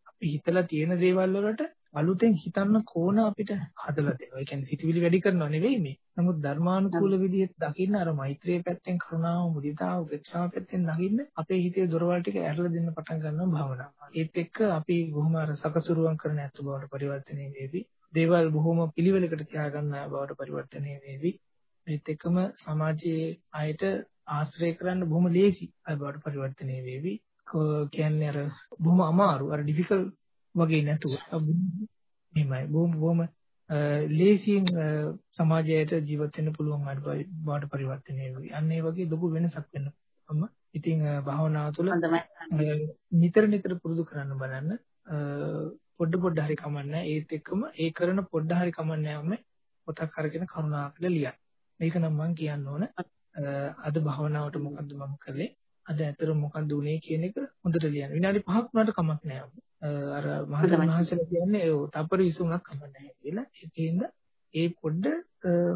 අපි හිතලා තියෙන දේවල් වලට අලුතෙන් හිතන්න කෝණ අපිට හදලා දෙනවා. ඒ කියන්නේ සිතුවිලි වැඩි කරනව නෙවෙයි මේ. නමුත් ධර්මානුකූල විදිහට දකින්න අර මෛත්‍රිය පැත්තෙන් කරුණාව, මුදිතාව, උපේක්ෂාව පැත්තෙන් දකින්න අපේ හිතේ දොරවල් ටික ඇරලා දෙන්න පටන් ගන්නවා භාවනාව. ඒත් එක්ක අපි බොහොම අර සකසුරුවම් කරන ඇත්ත බවට පරිවර්තනය වෙවි. දේවල් බොහොම පිළිවෙලකට තියාගන්න බවට පරිවර්තනය වෙවි. ඒත් එක්කම සමාජයේ අයට ආශ්‍රය කරන්න බොහොම ලේසි අය බවට පරිවර්තනය වෙවි. කියන්නේ අර බොහොම අමාරු අර ඩිෆිකල්ට් වගේ නැතුව මෙහෙමයි බොහොම බොහොම ලේසියෙන් සමාජයට ජීවත් වෙන්න පුළුවන් බවට පරිවර්තනය වෙයි. අන්න ඒ වගේ ලොකු වෙනසක් වෙනවා. ඉතින් භාවනාව තුළ නිතර නිතර පුරුදු කරන්න බලන්න පොඩ පොඩ හරි කමන්නේ ඒත් එක්කම ඒ කරන පොඩ හරි කමන්නේ යම පොතක් අරගෙන කරුණාකර ලියන්න. මේක නම් මම කියන්න ඕන. අද භාවනාවට මොකද්ද මම කළේ? අද ඇතර මොකද්ද උනේ කියන එක හොඳට ලියන්න. විනාඩි 5ක් වුණාට කමක් නෑ. අර වහන්සේලා කියන්නේ ඒ තපර විසුණක් කමන්නේ කියලා. ඒකෙන්ද ඒ පොඩ්ඩ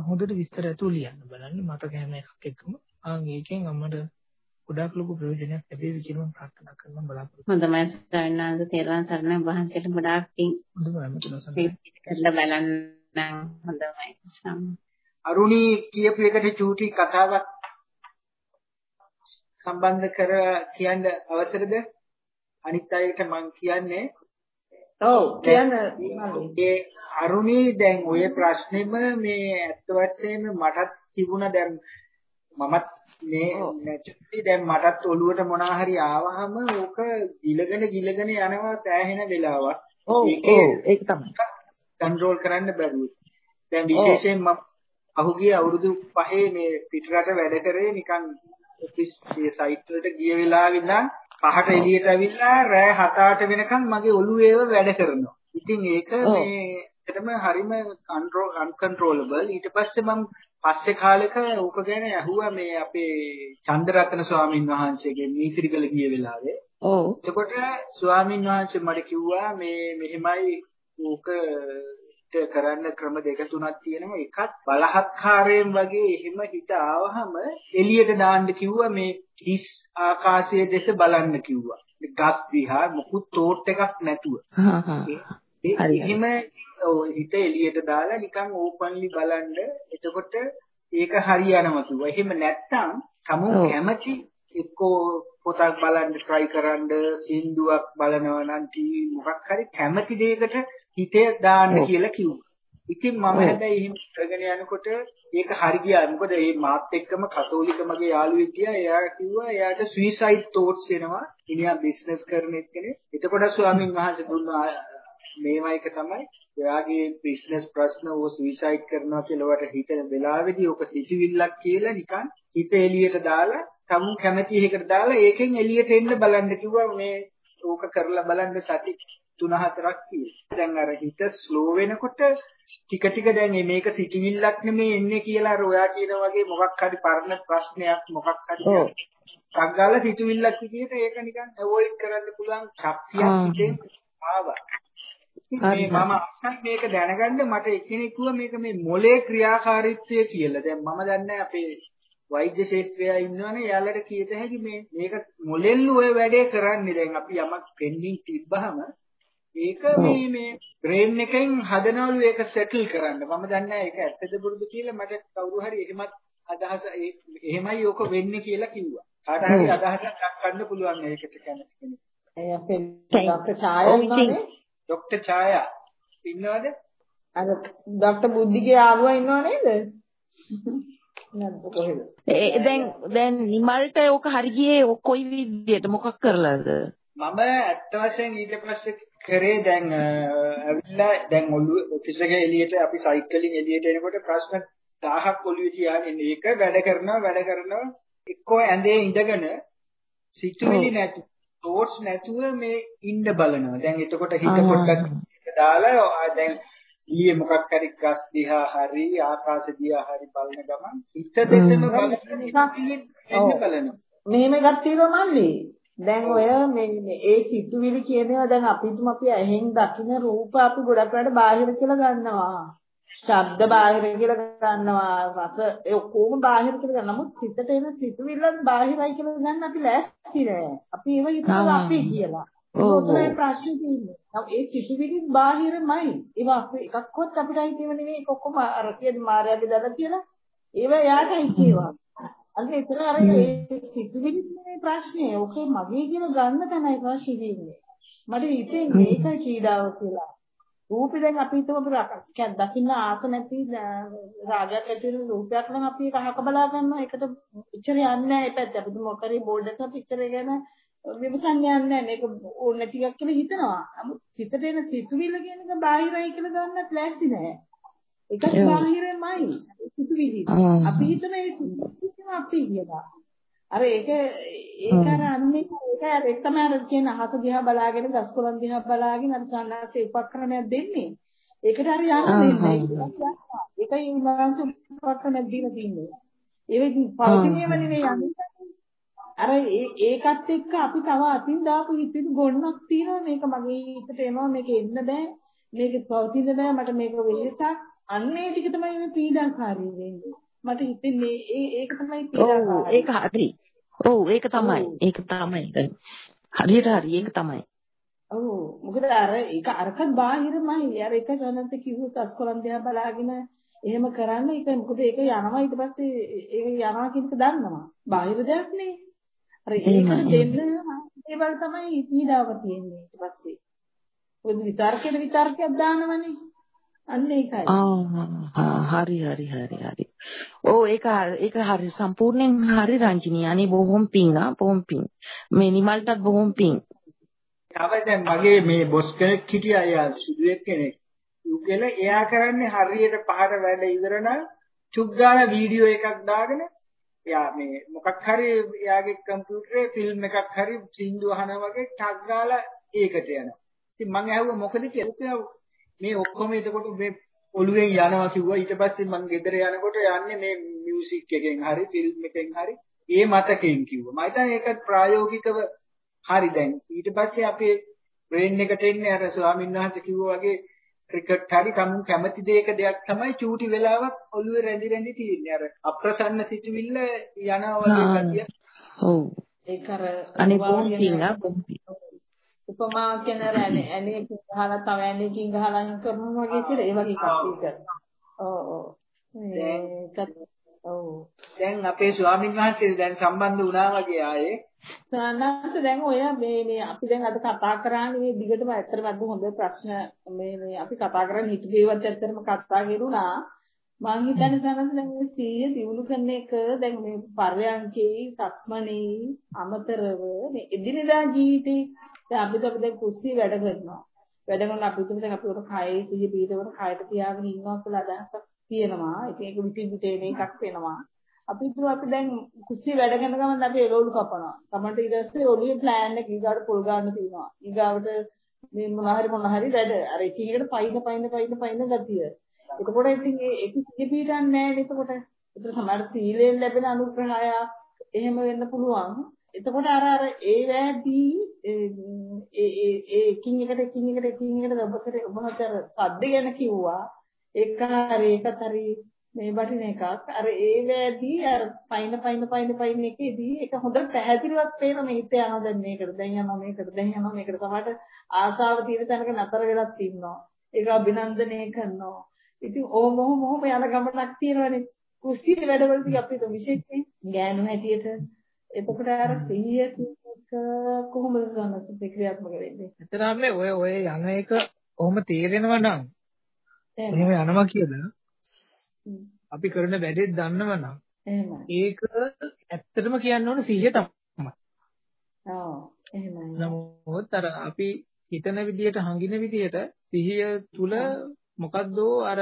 හොඳට විස්තර ඇතුව ලියන්න බලන්න මතක හැම එකක් එක්කම. ආන් ඒකෙන් අම්මට ගොඩාක් ලොකු ප්‍රයෝජනයක් ලැබෙවි කියලා මම ප්‍රාර්ථනා කරනවා බලාපොරොත්තු. හොඳයි සයන්නාද තේරුවන් සරණ වහන්සේට ගොඩාක් පිං. හොඳයි මම කරලා බලන්න හොඳයි. අරුණි කියපු එකට චූටි කතාවක් සම්බන්ධ කර කියන්න අවසරද? අනිත් අයට මම කියන්නේ ඔව් කියන්න ඒ අරුණී දැන් ඔය ප්‍රශ්නේම මේ ඇත්ත වශයෙන්ම මටත් තිබුණා දැන් මමත් මේ නැචුරලි දැන් මටත් ඔළුවට මොනවා හරි ආවහම ඕක ගිලගෙන ගිලගෙන යනවා සෑහෙන වෙලාවක්. ඔව් ඒක තමයි. කන්ට්‍රෝල් කරන්න බැරුව. දැන් විශේෂයෙන් මම පහුගිය අවුරුදු පහේ මේ පිටරට වැඩ කරේ නිකන් ඔෆිස් සයිට් වලට ගිය වෙලාවෙ ඉඳන් පහට එළියට ඇවිල්ලා රෑ 7-8 වෙනකන් මගේ ඔළුවේව වැඩ කරනවා. ඉතින් ඒක මේ ඇත්තටම හරිම කන්ට්‍රෝල් අන්කන්ට්‍රෝලබල් ඊට පස්සේ මම පස්සේ කාලෙක ඕක ගැන ඇහුවා මේ අපේ චන්දරත්න ස්වාමින් වහන්සේගෙන් නීතිරිගල ගිය වෙලාවේ. ඔව්. එතකොට ස්වාමින් වහන්සේ මට කිව්වා මේ මෙහෙමයි ඕක කරන්න ක්‍රම දෙක තුනක් තියෙනවා. එකක් බලහත්කාරයෙන් වගේ එහෙම හිත ආවහම එළියට දාන්න කිව්වා මේ හිස් ආකාශයේ දෙස බලන්න කිව්වා. ගස් දිහා මුකුත් තෝට් එකක් නැතුව. එහෙම හිත එළියට දාලා නිකන් ඕපන්ලි බලන්න. එතකොට ඒක හරියනවා කිව්වා. එහෙම නැත්තම් තමුන් කැමති එක්කෝ පොතක් බලන්න try කරන්න සින්දුවක් බලනවා නම් මොකක් හරි කැමති දෙයකට හිතේ දාන්න කියලා කිව්වා. ඉතින් මම හැබැයි එහෙම කරගෙන යනකොට ඒක හරි ගියා. මොකද මේ මාත් එක්කම කතෝලික මගේ යාළුවෙක් ගියා. එයා කිව්වා එයාට suicide thoughts එනවා. ඉනියා බිස්නස් කරන එක්කනේ. එතකොට ස්වාමීන් වහන්සේ දුන්නා මේවා එක තමයි එයාගේ බිස්නස් ප්‍රශ්න ඕ suicide කරනවා කියලා වට හිතන වෙලාවේදී ඔක සිටිවිල්ලක් කියලා නිකන් හිත එළියට දාලා තමුන් කැමති එකකට දාලා ඒකෙන් එළියට එන්න බලන්න කිව්වා මේ ඕක කරලා බලන්න සති තුන හතරක් කියලා. දැන් අර හිත ස්ලෝ වෙනකොට ටික ටික දැන් මේක සිටිවිල්ලක් නෙමෙයි එන්නේ කියලා අර ඔයා කියන වගේ මොකක් හරි පරණ ප්‍රශ්නයක් මොකක් හරි සංගාල සිටිවිල්ලක් විදිහට ඒක නිකන් අවොයිඩ් කරන්න පුළුවන් ශක්තියක් හිතෙන් ආවා. මේ මම අස්සන් මේක දැනගන්න මට එක්කෙනෙක් කිව්වා මේක මේ මොලේ ක්‍රියාකාරීත්වය කියලා. දැන් මම දන්නේ අපේ වෛද්‍ය ශාස්ත්‍රය ඉන්නවනේ යාළට කීත හැකි මේ මේක මොලෙල්ලු ඔය වැඩේ කරන්නේ දැන් අපි යමක් පෙන්ඩින් තිබ්බහම ඒක මේ මේ බ්‍රේන් එකෙන් හදනවලු ඒක සෙටල් කරන්න. මම දන්නේ නැහැ ඒක ඇත්තද බොරුද කියලා මට කවුරු හරි එහෙමත් අදහස එහෙමයි ඕක වෙන්නේ කියලා කිව්වා. කාට හරි අදහසක් දක්වන්න පුළුවන් ඒකට කැමති කෙනෙක්. ඒ අපේ ડોક્ટર ඡායා ඉන්නවනේ. ડોક્ટર ඡායා ඉන්නවද? අර ડોક્ટર බුද්ධිගේ යාළුවා ඉන්නව නේද? නැද්ද කොහෙද? ඒ දැන් දැන් නිමල්ට ඕක හරි ගියේ කොයි විදියට මොකක් කරලාද? මම ඇත්ත වශයෙන් ඊට පස්සේ කරේ දැන් ඇවිල්ලා දැන් ඔළුව ඔෆිස් එකේ එළියට අපි සයිකලින් එළියට එනකොට ප්‍රශ්න 1000ක් ඔළුවේ තියාගෙන ඒක වැඩ කරනවා වැඩ කරනවා. එක්කෝ ඇඳේ ඉඳගෙන සිතුවිලි නැතු තෝට්ස් නැතුව මේ ඉන්න බලනවා. දැන් එතකොට හිත පොඩ්ඩක් දාලා දැන් ඊයේ මොකක් හරි ගස් දිහා හරි ආකාශ දිහා හරි බලන ගමන් හිත දෙසම බලනවා. මෙහෙම එකක් තියෙනවා මල්ලි දැන් ඔය මේ ඒ සිතුවිලි කියනවා දැන් අපිටම අපි ඇහෙන් දකින රූප අපි ගොඩක් වෙලාට බාහිර කියලා ගන්නවා. ශබ්ද බාහිර කියලා ගන්නවා. රස ඒ ඔක්කොම බාහිර කියලා ගන්නවා. නමුත් සිතට එන සිතුවිල්ලන් බාහිරයි කියලා ගන්න අපි ලෑස්ති නෑ. අපි ඒව හිතනවා අපි කියලා. ඔතනයි ප්‍රශ්නේ තියෙන්නේ. ඒ සිතුවිලි බාහිරමයි. ඒවා අපි එකක්වත් අපිට හිතෙව නෙවෙයි. ඔක්කොම අර කියන මායාවේ දාලා කියලා. ඒවා යාටයි කියවා. අන්න එතන අර ඒ සිතුවිලි මේ ප්‍රශ්නේ. ඔකේ මගේ කියලා ගන්න තමයි ප්‍රශ්නේ තියෙන්නේ. මට හිතෙන්නේ ඒකයි පීඩාව කියලා. රූපේ දැන් අපි හිතමු අපි දකින්න ආස නැති රාගයක් ඇති වෙන රූපයක් නම් අපි ඒක අහක බලා ගන්නවා. ඒකට පිටර යන්නේ නැහැ. ඒ පැත්ත අපි මොකක් හරි බෝඩ් එකක පිටර ගැන විමසන්න නැහැ. මේක ඕන නැති එකක් කියලා හිතනවා. නමුත් සිතට එන සිතුවිල්ල කියන එක බාහිරයි කියලා ගන්නත් ලෑස්ති නැහැ. ඒක බාහිරමයි. සිතුවිලි. අපි හිතන ඒ සිතුවිලි අපි කියලා. අර ඒක ඒක අර අන්නේ ඒක අර එක තමයි අර කියන අහස දිහා බලාගෙන ගස් කොළන් දිහා බලාගෙන අර සන්නාසේ උපක්‍රමයක් දෙන්නේ. ඒකට හරි යන්න දෙන්නේ. ඒකයි උන්වහන්සේ උපක්‍රමයක් දීලා තින්නේ. ඒක පෞද්ගලිකව නෙවෙයි යන්නේ. අර ඒකත් එක්ක අපි තව අතින් දාපු හිතේ ගොන්නක් තියෙනවා මේක මගේ හිතට එනවා මේක එන්න බෑ මේක පවතින්න බෑ මට මේක වෙලසක් අන්නේ ටික තමයි මේ පීඩාකාරී වෙන්නේ. මට හිතෙන්නේ ඒ ඒක තමයි පීඩාකාරී. ඒක හරි. ඔව් ඒක තමයි. ඒක තමයි. හරියට හරි ඒක තමයි. ඔව් මොකද අර ඒක අරකට බාහිරමයි. අර එක ගණන්ත කිව්වොත් අස්කොලන් දිහා බලාගෙන එහෙම කරන්න ඒක මොකද ඒක යනවා ඊට පස්සේ ඒක යනවා කියන එක දන්නවා. බාහිර දෙයක් නේ. අර ඒකට දෙන්න දේවල් තමයි පීඩාව තියෙන්නේ ඊට පස්සේ. ඔය විතර්කයට විතර්කයක් දානවනේ. අන්න ඒකයි. ආ හරි හරි හරි හරි. ඔව් ඒක ඒක හරි සම්පූර්ණයෙන් හරි රංජිනී. අනේ බොහොම පිං ආ බොහොම පිං. මේ නිමල්ටත් බොහොම පිං. තව දැන් මගේ මේ බොස් කෙනෙක් හිටියා එයා සුදු කෙනෙක්. උකල එයා කරන්නේ හරියට පහට වැඩ ඉවර නම් චුග්ගාල වීඩියෝ එකක් දාගෙන එයා මේ මොකක් හරි එයාගේ කම්පියුටරේ ෆිල්ම් එකක් හරි සින්දු අහනවා වගේ ටක් ගාලා ඒකට යනවා. ඉතින් මම ඇහුවා මොකද කියලා. මේ ඔක්කොම එතකොට මේ ඔළුවෙන් යනවා කිව්වා. ඊට පස්සේ මම ගෙදර යනකොට යන්නේ මේ මියුසික් එකෙන් හරි ෆිල්ම් එකෙන් හරි ඒ මතකයෙන් කිව්වා. මම හිතන්නේ ඒකත් ප්‍රායෝගිකව හරි දැන්. ඊට පස්සේ අපේ බ්‍රේන් එකට එන්නේ අර ස්වාමීන් වහන්සේ කිව්වා වගේ ක්‍රිකට් හරි කමුන් කැමති දෙයක දෙයක් තමයි චූටි වෙලාවක් ඔළුවේ රැඳි රැඳි තියෙන්නේ. අර අප්‍රසන්න සිතුවිල්ල යනවා වගේ ගතිය. ඔව්. ඒක අර අනේ බොම්පින්ගා බොම්පින්. උපමා කියන රැනේ ඇනේකින් ගහලා තව ඇනේකින් ගහලා කරනවා වගේ කියලා ඒ වගේ කට්ටිය ඔව් ඔව්. ඔව්. දැන් අපේ ස්වාමීන් වහන්සේ දැන් සම්බන්ධ වුණා වගේ ආයේ සානන්ත දැන් ඔය මේ මේ අපි දැන් අද කතා කරානේ මේ දිගටම ඇත්තටම අද හොඳ ප්‍රශ්න මේ මේ අපි කතා කරන්නේ හිතේවත් ඇත්තටම කතා කරුණා මං හිතන්නේ සානන්ත දැන් මේ සීය දිනු කරන එක දැන් මේ පර්යංකේ සක්මණේ අමතරව මේ එදිනෙදා ජීවිතේ දැන් අපි අපි දැන් කුස්සිය වැඩ කරනවා වැඩ කරන අපි තුමු දැන් අපි උඩ කයේ සිහි පිටවන කයට තියාගෙන ඉන්නවා කියලා අදහසක් තියෙනවා ඒක එක විටි විටේ මේකක් වෙනවා අපි හිතුවා අපි දැන් කුස්සිය වැඩ කරන ගමන් අපි එළවලු කපනවා. තමන්ට ඊට පස්සේ ඔලිය ප්ලෑන් එක ඊගාට පොල් ගන්න තියෙනවා. ඊගාවට මේ මොන හරි මොන හරි වැඩ අර එක එකට පයින් පයින් පයින් පයින් ගතිය. එතකොට ඉතින් ඒ ඒක සිය පිටන්නේ නැහැ එතකොට. ඒතර සමහර සීලෙන් ලැබෙන අනුග්‍රහය එහෙම වෙන්න පුළුවන්. එතකොට අර අර ඒ වැදී ඒ ඒ ඒ එකින් එකට එකින් එකට එකින් එකට ඔබකට ඔබහතර සද්ද ගැන කිව්වා. ඒක හරි ඒකත් හරි මේ වටින එකක්. අර ඒ වේදී අර පයින් පයින් පයින් පයින් එකේදී ඒක හොඳට පැහැදිලිවත් පේන මේ හිත යනවා දැන් මේකට දැන් යනවා මේකට දැන් යනවා මේකට තමයි ආසාව තියෙන තැනක නතර වෙලක් ඉන්නවා. ඒක අභිනන්දනය කරනවා. ඉතින් ඕම ඔහොම ඔහොම යන ගමනක් තියෙනවනේ. කුස්සියේ වැඩවලදී අපි તો විශේෂයෙන් ගෑනු හැටියට එතකොට අර සිහිය කොහොමද සනස ක්‍රියාත්මක වෙන්නේ? එතරම් මේ ඔය ඔය යන එක කොහොම තේරෙනවා නම් එහෙම යනවා කියලා අපි කරන වැඩේ දන්නවනම් ඒක ඇත්තටම කියන්න ඕන සිහිය තමයි. ඔව් එහෙමයි. නමුත් අර අපි හිතන විදියට හංගින විදියට සිහිය තුල මොකද්දෝ අර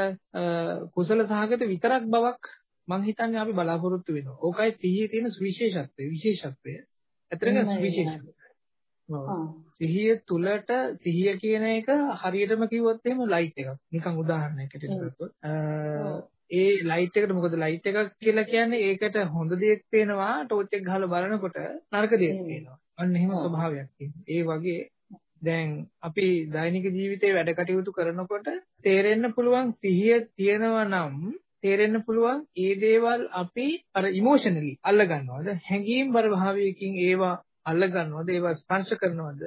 කුසල සහගත විතරක් බවක් මං හිතන්නේ අපි බලාපොරොත්තු වෙනවා. ඕකයි සිහියේ තියෙන සුවිශේෂත්වය, විශේෂත්වය. ඇත්තටම සුවිශේෂයි. සිහිය තුලට සිහිය කියන එක හරියටම කිව්වොත් එහෙම ලයිට් එකක්. නිකන් උදාහරණයකට ගත්තොත්. ඒ ලයිට් එකට මොකද ලයිට් එකක් කියලා කියන්නේ? ඒකට හොඳ දෙයක් පේනවා ටෝච් එක ගහලා බලනකොට නරක දෙයක් පේනවා. අන්න එහෙම ස්වභාවයක් ඒ වගේ දැන් අපි දෛනික ජීවිතේ වැඩ කටයුතු කරනකොට තේරෙන්න පුළුවන් සිහිය තියෙනවා නම් තේරෙන්න පුළුවන් ඒ දේවල් අපි අර ඉමෝෂනලි අල්ල ගන්නවද හැඟීම් බර භාවයකින් ඒවා අල්ල ගන්නවද ඒවා ස්පර්ශ කරනවද?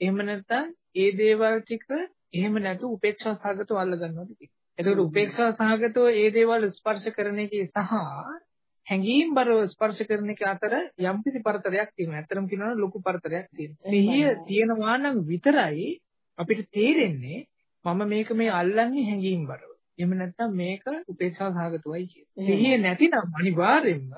එහෙම නැත්නම් ඒ දේවල් ටික එහෙම නැතු උපේක්ෂා සාගතව අල්ල ගන්නවද කියලා එතකොට උපේක්ෂා සහගතව ඒ දේවල් ස්පර්ශ කරන එකේ සහ හැඟීම් බරව ස්පර්ශ කරන එක අතර යම්කිසි පරතරයක් තියෙනවා. ඇත්තටම කියනවා ලොකු පරතරයක් තියෙනවා. සිහිය තියෙනවා නම් විතරයි අපිට තේරෙන්නේ මම මේක මේ අල්ලන්නේ හැඟීම් බරව. එහෙම නැත්නම් මේක උපේක්ෂා සහගතවයි කියන්නේ. සිහිය නැතිනම් අනිවාර්යෙන්ම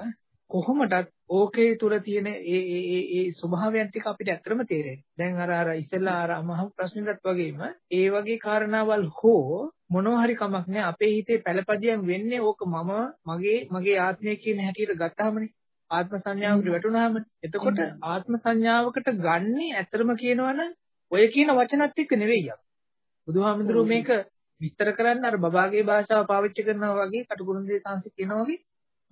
කොහොමදත් ඕකේ තුල තියෙන ඒ ඒ ඒ ඒ ස්වභාවයන් ටික අපිට ඇත්තටම තේරෙන්නේ. දැන් අර අර ඉස්සෙල්ලා අර අමහ ප්‍රශ්නෙදත් වගේම ඒ වගේ කාරණාවල් හෝ මොනවා හරි කමක් නැහැ. අපේ හිතේ පළපදියම් වෙන්නේ ඕක මම මගේ මගේ ආත්මය කියන හැටියට ගත්තාමනේ. ආත්ම සංඥාවකට වැටුණාම. එතකොට ආත්ම සංඥාවකට ගන්නේ ඇත්තම කියනවනම් ඔය කියන වචනත් එක්ක නෙවෙයි අපි. බුදුහාමුදුරුවෝ මේක විස්තර කරන්න අර බබාගේ භාෂාව පාවිච්චි කරනවා වගේ කටුකුරුන්දේ සංසි කියනවා වගේ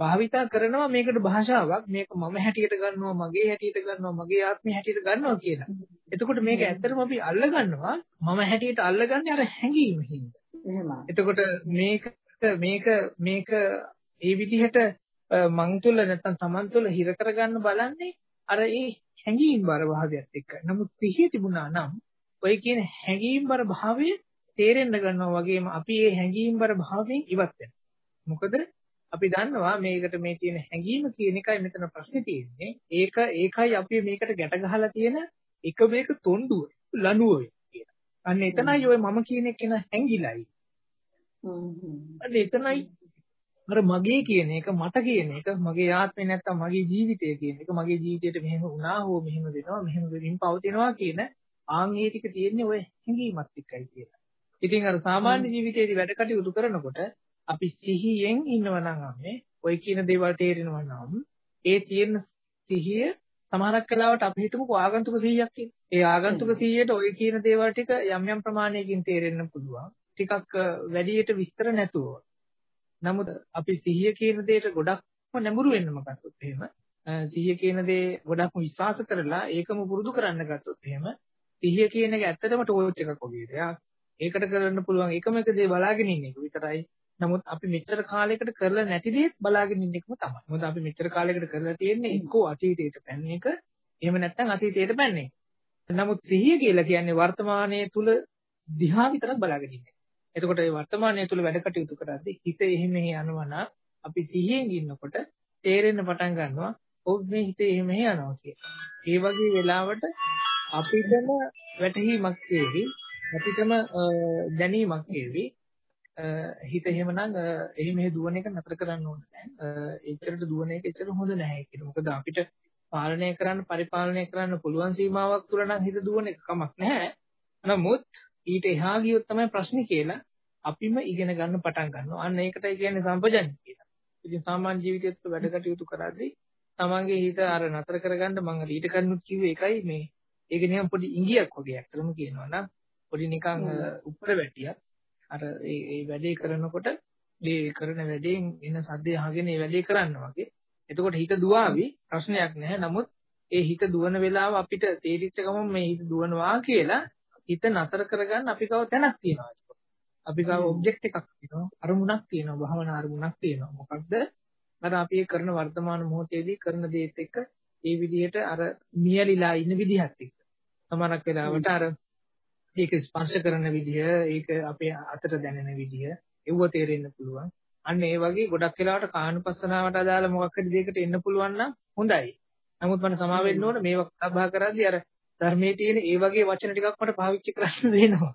භාවිතා කරනවා මේකට භාෂාවක් මේක මම හැටියට ගන්නවා මගේ හැටියට ගන්නවා මගේ ආත්මය හැටියට ගන්නවා කියලා. එතකොට මේක ඇත්තටම අපි අල්ල ගන්නවා මම හැටියට අල්ලගන්නේ අර හැඟීම හින්දා. එහෙමයි. එතකොට මේක මේක මේක ඒ විදිහට මං තුල නැත්තම් Taman තුල හිර කරගන්න බලන්නේ අර ඒ හැඟීම් බර භාවයත් එක්ක. නමුත් සිහිය තිබුණා නම් ඔය කියන හැඟීම් බර භාවය තේරෙන්න ගන්නවා වගේම අපි මේ හැඟීම් බර භාවයෙන් ඉවත් වෙනවා. මොකද අපි දන්නවා මේකට මේ තියෙන හැඟීම කියන එකයි මෙතන ප්‍රශ්නේ තියෙන්නේ. ඒක ඒකයි අපි මේකට ගැට ගහලා තියෙන එක මේක තොණ්ඩුව, ලණුව කියන. අන්න එතනයි ඔය මම කියන එක හැංගිලායි. අන්න එතනයි අර මගේ කියන එක මට කියන එක මගේ ආත්මේ නැත්තම් මගේ ජීවිතය කියන එක මගේ ජීවිතේට මෙහෙම වුණා හෝ මෙහෙම වෙනවා මෙහෙම වෙමින් පවතිනවා කියන ආන් ඒ ටික තියෙන්නේ ඔය හැඟීමත් එක්කයි කියලා. ඉතින් අර සාමාන්‍ය ජීවිතයේදී වැඩ කටයුතු කරනකොට අපි සිහියෙන් ඉන්නවා නම් අම්මේ ඔය කියන දේවල් තේරෙනවා නම් ඒ තියෙන සිහිය සමහරක් වෙලාවට අපි හිතමුකෝ ආගන්තුක සිහියක් කියලා. ඒ ආගන්තුක සිහියට ඔය කියන දේවල් ටික යම් යම් ප්‍රමාණයකින් තේරෙන්න පුළුවන්. ටිකක් වැඩියට විස්තර නැතුව. නමුත් අපි සිහිය කියන දෙයට ගොඩක්ම නැඹුරු වෙන්නම ගත්තොත් එහෙම සිහිය කියන දේ ගොඩක්ම විශ්වාස කරලා ඒකම පුරුදු කරන්න ගත්තොත් එහෙම සිහිය කියන එක ඇත්තටම ටෝච් එකක් වගේ දෙයක්. ඒකට කරන්න පුළුවන් එකම එක දේ බලාගෙන ඉන්න එක විතරයි. නමුත් අපි මෙච්චර කාලයකට කරලා නැති දේත් බලාගෙන ඉන්න එකම තමයි. මොකද අපි මෙච්චර කාලයකට කරලා තියෙන්නේ එක්කෝ අතීතයට පැන්න එක, එහෙම නැත්නම් අතීතයට පැන්නේ. නමුත් සිහිය කියලා කියන්නේ වර්තමානයේ තුල දිහා විතරක් බලාගෙන ඉන්න එක. එතකොට මේ වර්තමානයේ තුල වැඩ කටයුතු කරද්දී හිත එහෙම යනවා නම් අපි සිහියෙන් ඉන්නකොට තේරෙන්න පටන් ගන්නවා ඔව් මේ හිතේ එහෙම යනවා කියලා. ඒ වගේ වෙලාවට අපිටම වැටහීමක් වේවි අපිටම දැනීමක් වේවි හිත එහෙමනම් එහි මෙහි දුවන එක නතර කරන්න ඕනේ නැහැ. එච්චරට දුවන එක එච්චර හොඳ නැහැ කියලා. මොකද අපිට පාලනය කරන්න පරිපාලනය කරන්න පුළුවන් සීමාවක් තුර නම් හිත දුවන එක කමක් නැහැ. නමුත් ඊට එහා ගියොත් තමයි ප්‍රශ්නේ කියලා අපිම ඉගෙන ගන්න පටන් ගන්නවා. අන්න ඒකටයි කියන්නේ සම්පජන්‍ය කියලා. ඉතින් සාමාන්‍ය ජීවිතයත් වැඩ කටයුතු කරද්දී තමන්ගේ හිත අර නතර කරගන්න මම ඊට කරුණුත් කිව්වේ ඒකයි මේ ඒක නිකන් පොඩි ඉඟියක් වගේ අත්‍තරම කියනවා නම් පොඩි නිකන් උඩ වැටියක් අර ඒ ඒ වැඩේ කරනකොට ඒ කරන වැඩෙන් එන සද්දේ අහගෙන ඒ වැඩේ කරනවා වගේ. එතකොට හිත දුවාවි ප්‍රශ්නයක් නැහැ. නමුත් ඒ හිත දුවන වෙලාව අපිට තේරිච්ච ගමන් මේ හිත දුවනවා කියලා හිත නතර කරගන්න අපි කව තැනක් තියෙනවා. අපි කව ඔබ්ජෙක්ට් එකක් තියෙනවා. අරමුණක් තියෙනවා. භවනා අරමුණක් තියෙනවා. මොකක්ද? අර අපි කරන වර්තමාන මොහොතේදී කරන දේත් එක්ක ඒ විදිහට අර මියලිලා ඉන්න විදිහත් එක්ක. සමහරක් වෙලාවට අර ඒක ස්පර්ශ කරන විදිය, ඒක අපේ අතට දැනෙන විදිය, ඒව තේරෙන්න පුළුවන්. අන්න ඒ වගේ ගොඩක් වෙලාවට කානුපස්සනාවට අදාළ මොකක් හරි දෙයකට එන්න පුළුවන් නම් හොඳයි. නමුත් මම සමා වෙන්න ඕන මේවා කතා කරද්දී අර ධර්මයේ තියෙන ඒ වගේ වචන ටිකක් මට පාවිච්චි කරන්න වෙනවා.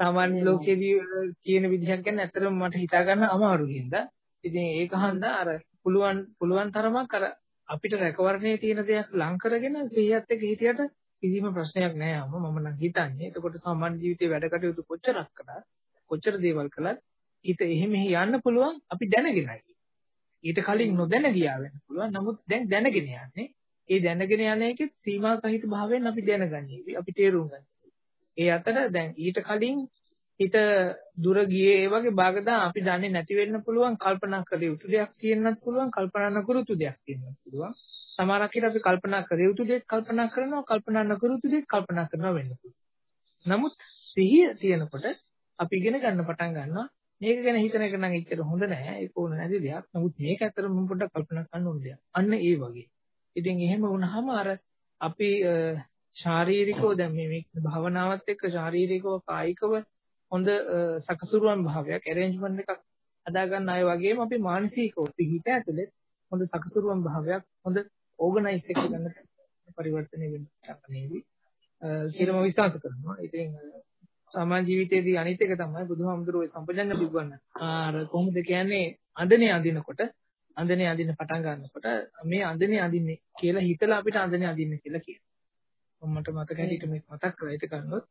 සාමාන්‍ය ලෝකයේදී කියන විදිහක් ගැන ඇත්තටම මට හිතා ගන්න අමාරුයි හින්දා. ඉතින් ඒක හන්දා අර පුළුවන් පුළුවන් තරමක් අර අපිට රැකවරණයේ තියෙන දෙයක් ලං කරගෙන සිහියත් එක්ක හිටියට කිසිම ප්‍රශ්නයක් නෑ අම්ම මම නම් හිතන්නේ. එතකොට සාමාන්‍ය ජීවිතේ වැඩ කටයුතු කොච්චරක් කළත් කොච්චර දේවල් කළත් හිත එහෙ මෙහෙ යන්න පුළුවන් අපි දැනගෙනයි. ඊට කලින් නොදැන ගියා වෙන්න පුළුවන්. නමුත් දැන් දැනගෙන යන්නේ. ඒ දැනගෙන යන එකෙත් සීමා සහිත භාවයෙන් අපි දැනගන්නේ. අපි තේරුම් ගන්න. ඒ අතර දැන් ඊට කලින් හිත දුර ගියේ ඒ වගේ භාගදා අපි දන්නේ නැති වෙන්න පුළුවන් කල්පනා කළ යුතු දෙයක් තියෙන්නත් පුළුවන් කල්පනා නොකර යුතු දෙයක් තියෙන්නත් පුළුවන් සමහරක් විට අපි කල්පනා කර යුතු දෙයක් කල්පනා කරනවා කල්පනා නොකර යුතු දෙයක් කල්පනා කරනවා වෙන්න පුළුවන්. නමුත් සිහිය තියෙනකොට අපි ඉගෙන ගන්න පටන් ගන්නවා මේක ගැන හිතන එක නම් එච්චර හොඳ නෑ ඒක ඕන නැති දෙයක්. නමුත් මේක ඇත්තටම මම පොඩ්ඩක් කල්පනා කරන්න ඕන දෙයක්. අන්න ඒ වගේ. ඉතින් එහෙම වුණාම අර අපි ශාරීරිකව දැන් මේ භාවනාවත් එක්ක ශාරීරිකව කායිකව හොඳ සකසුරුවන් භාවයක් arrangement එකක් හදා ගන්න අය වගේම අපි මානසිකව පිහිට ඇතුලේ හොඳ සකසුරුවන් භාවයක් හොඳ ඕගනයිස් එක ගන්න පරිවර්තනය වෙන්න නේවි කියලා මම විශ්වාස කරනවා. ඉතින් සමාජ ජීවිතයේදී අනිත් එක තමයි බුදුහාමුදුරුවෝ ඒ සම්පජඤ්ඤ බිබ්බන්න. අර කොහොමද කියන්නේ අඳනේ අඳිනකොට අඳනේ අඳින්න පටන් ගන්නකොට මේ අඳනේ අඳින්නේ කියලා හිතලා අපිට අඳනේ අඳින්න කියලා කියනවා. මට මතක හැටියට මේක මතක් කරලා ඒක කරනොත්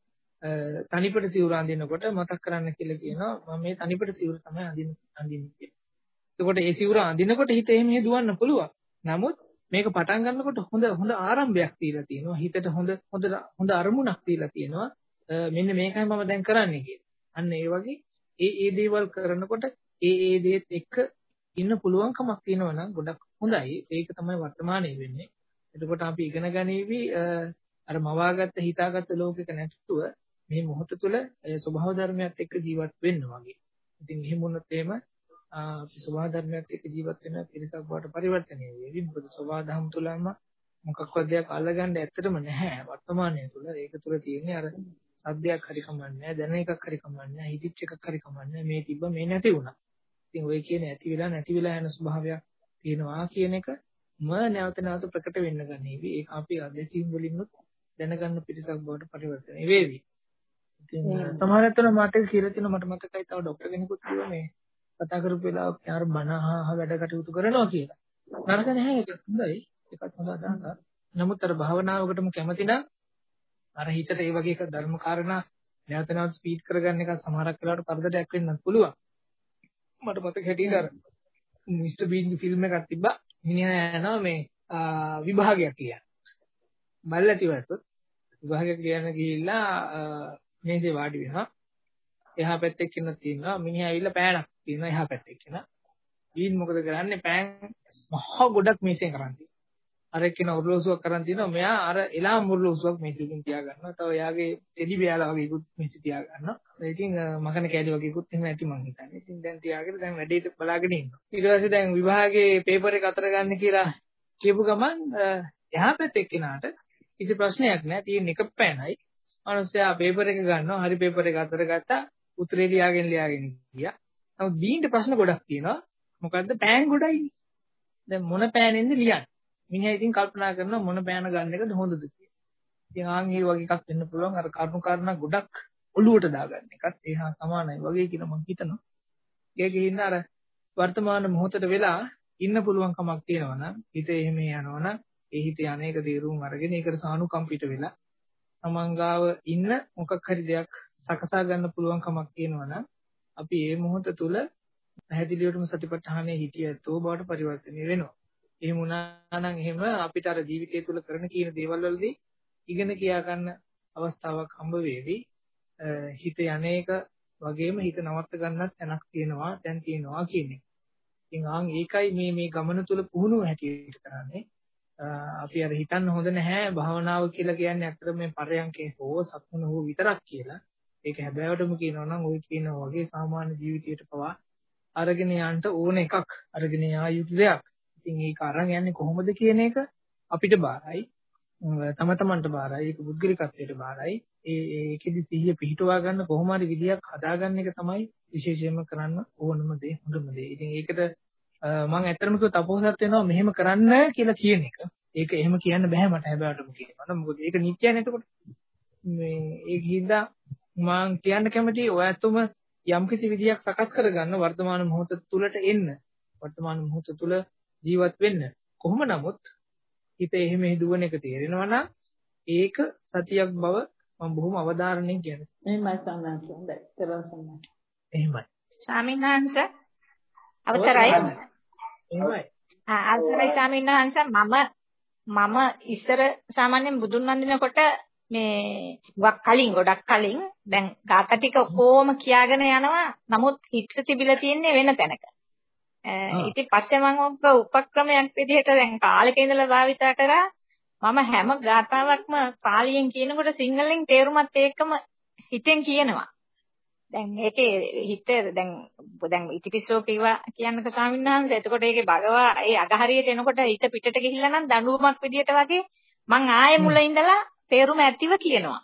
තනිපට සිවුර අඳිනකොට මතක් කරන්න කියලා කියනවා මම මේ තනිපට සිවුර තමයි අඳින්න අඳින්නේ කියලා. එතකොට ඒ සිවුර අඳිනකොට හිත එහෙම දුවන්න පුළුවන්. නමුත් මේක පටන් ගන්නකොට හොඳ හොඳ ආරම්භයක් තියලා තියෙනවා. හිතට හොඳ හොඳ හොඳ අරමුණක් තියලා තියෙනවා. මෙන්න මේකයි මම දැන් කරන්නේ කියලා. අන්න ඒ වගේ ඒ ඒ දේවල් කරනකොට ඒ ඒ දේත් එක්ක ඉන්න පුළුවන්කමක් තියෙනවා නම් ගොඩක් හොඳයි. ඒක තමයි වර්තමානයේ වෙන්නේ. එතකොට අපි ඉගෙන ගනීවි අර මවාගත්ත හිතාගත්ත ලෝකෙක නැතුව මේ මොහොත තුළ ස්වභාව ධර්මයක් එක්ක ජීවත් වෙන්න වගේ. ඉතින් එහෙම වුණොත් එහෙම අපි ස්වභාව ධර්මයක් එක්ක ජීවත් වෙන පිරිසක් බවට පරිවර්තනය වෙවි. මොකද ස්වභාව ධර්ම තුළම මොකක්වත් දෙයක් අල්ලගන්න ඇත්තටම නැහැ වර්තමානයේ තුළ. ඒක තුළ තියෙන්නේ අර සද්දයක් හරි කමන්නේ දැන එකක් හරි කමන්නේ හිතිච්ච එකක් හරි කමන්නේ මේ තිබ්බ මේ නැති වුණා. ඉතින් ඔය කියන ඇති වෙලා නැති වෙලා යන ස්වභාවයක් තියෙනවා කියන එක ම නැවත නැවත ප්‍රකට වෙන්න ගන්නේවි. ඒක අපි අධ්‍යක්ීම් වලින්ම දැනගන්න පිරිසක් බවට පරිවර්තනය වෙවි. ඉතින් සමහරවිට මට කියලා තියෙන මට මතකයි තව ડોක්ටර් කෙනෙකුත් කිව්වා මේ කතා කරපු වෙලාවක යාර බණ අහහ වැඩ කටයුතු කරනවා කියලා. නරක නැහැ ඒක හොඳයි. ඒකත් හොඳ අදහසක්. නමුත් අර භාවනාවකටම කැමති නම් අර හිතට ඒ වගේ එක ධර්ම කාරණා නැවත නැවත ස්පීඩ් කරගන්න එක සමහරක් වෙලාවට කරදරයක් වෙන්නත් පුළුවන්. මට මතක හැටියට අර මිස්ටර් බීන් ෆිල්ම් එකක් තිබ්බා. මිනිහා යනවා මේ විභාගයක් කියන්න. බල්ලා තිබ්බත් විභාගයක් කියන්න ගිහිල්ලා මේසේ වාඩි වෙනවා. එහා පැත්තේ කෙනෙක් තියෙනවා. මිනිහා ඇවිල්ලා පෑනක් තියෙනවා එහා පැත්තේ කෙනා. බීන් මොකද කරන්නේ? පෑන් මහ ගොඩක් මේසෙන් කරන් තියෙනවා. අර එක්කෙන ඔරලෝසුවක් කරන් තියෙනවා. මෙයා අර එලාම් ඔරලෝසුවක් මේසෙකින් තියා ගන්නවා. තව එයාගේ ටෙඩි බෑලා වගේ ඉක්ුත් මේසෙ තියා ගන්නවා. ඉතින් මකන කෑලි වගේ ඉක්ුත් එහෙම ඇති මං හිතන්නේ. ඉතින් දැන් තියාගෙන දැන් වැඩේට බලාගෙන ඉන්නවා. ඊට පස්සේ දැන් විභාගයේ පේපර් එක අතර ගන්න කියලා කියපු ගමන් එහා පැත්තේ එක්කෙනාට කිසි ප්‍රශ්නයක් නැහැ. තියෙන එක පෑනයි. මනුස්සයා පේපර් එක ගන්නවා. හරි පේපර් එක අතර ගත්තා. උත්තරේ ලියාගෙන ලියාගෙන ගියා. නමුත් බීන්ට ප්‍රශ්න ගොඩක් තියෙනවා. මොකද්ද පෑන් ගොඩයි. දැන් මොන පෑනෙන්ද ලියන්නේ? මිනිහා ඉතින් කල්පනා කරනවා මොන පෑන ගන්න එකද හොඳද කියලා. ඉතින් ආන් මේ වගේ එකක් වෙන්න පුළුවන් අර කරුණු කාරණා ගොඩක් ඔළුවට දාගන්න එකත් ඒහා සමානයි වගේ කියලා මම හිතනවා. ඒකකින් අර වර්තමාන මොහොතට වෙලා ඉන්න පුළුවන් කමක් තියෙනවා නම් හිත එහෙම යනවා නම් ඒ හිතේ අනේක දේරුම් අරගෙන ඒකට සානුකම්පිත වෙලා තමන්ගාව ඉන්න මොකක් හරි දෙයක් සකසා ගන්න පුළුවන් කමක් තියෙනවා නම් අපි මේ මොහොත තුල පැහැදිලිවටම සතිපට්ඨානයේ හිටියතෝ බවට පරිවර්තනය වෙනවා. එහෙම වුණා නම් එහෙම අපිට අර ජීවිතය තුළ කරන කියන දේවල් වලදී ඉගෙන කියා ගන්න අවස්ථාවක් හම්බ වේවි. හිත යන්නේක වගේම හිත නවත්ත ගන්නත් තැනක් තියෙනවා, දැන් තියෙනවා කියන්නේ. ඉතින් ආන් ඒකයි මේ මේ ගමන තුළ පුහුණුව හැටියට කරන්නේ. අපි අර හිතන්න හොඳ නැහැ භාවනාව කියලා කියන්නේ අතර මේ පරයන්කේ හෝ සක්මන හෝ විතරක් කියලා. ඒක හැබෑවටම කියනවා නම් ওই කියනවා වගේ සාමාන්‍ය ජීවිතයට පවා අරගෙන යන්න ඕන එකක් අරගෙන යා යුතු දෙයක්. ඉතින් ඒක අරන් යන්නේ කොහොමද කියන එක අපිට බාරයි. තම තමන්ට බාරයි. ඒක පුද්ගලිකත්වයට බාරයි. ඒ ඒකෙදි සිහිය පිහිටුවා ගන්න කොහොම හරි විදියක් හදාගන්න එක තමයි විශේෂයෙන්ම කරන්න ඕනම දේ හොඳම දේ. ඉතින් ඒකට මම ඇත්තටම කිව්ව තපෝසත් වෙනවා මෙහෙම කරන්න කියලා කියන එක. ඒක එහෙම කියන්න බෑ මට හැබැයිටම කියනවා. මොකද ඒක නිත්‍යයි නේද? මේ ඒක හින්දා මම කියන්න කැමතියි ඔයතුම යම්කිසි විදියක් සකස් කරගන්න වර්තමාන මොහොත තුලට එන්න. වර්තමාන මොහොත තුල ජීවත් වෙන්න. කොහොම නමුත් හිත එහෙම හිදුවන එක තේරෙනවා නම් ඒක සතියක් බව මම බොහොම අවධාරණයෙන් කියන්නේ. එහෙමයි සම්මාස හොඳයි. තරසන්න. එහෙමයි. ස්වාමීන් වහන්සේ අවසරයි. එහෙමයි. ආ අවසරයි ස්වාමීන් වහන්සේ මම මම ඉස්සර සාමාන්‍යයෙන් බුදුන් වන්දිනකොට මේ වක් කලින් ගොඩක් කලින් දැන් ગાත ටික කොහොම කියාගෙන යනවා නමුත් හිත තිබිලා තියෙන්නේ වෙන තැනක. ඉතින් පස්සේ මම ඔබ උපක්‍රමයක් විදිහට දැන් කාලෙක ඉඳලා භාවිතා කරා මම හැම ගාතාවක්ම පාලියෙන් කියනකොට සිංහලෙන් තේරුමත් එක්කම හිතෙන් කියනවා. දැන් මේකේ හිත දැන් දැන් ඉතිපිසෝ කිව්වා කියන්නක ස්වාමීන් වහන්සේ. එතකොට ඒකේ භගවා ඒ අගහරියට එනකොට හිත පිටට ගිහිල්ලා නම් දඬුවමක් විදිහට වගේ මං ආයෙ මුල ඉඳලා තේරුම ඇතිව කියනවා.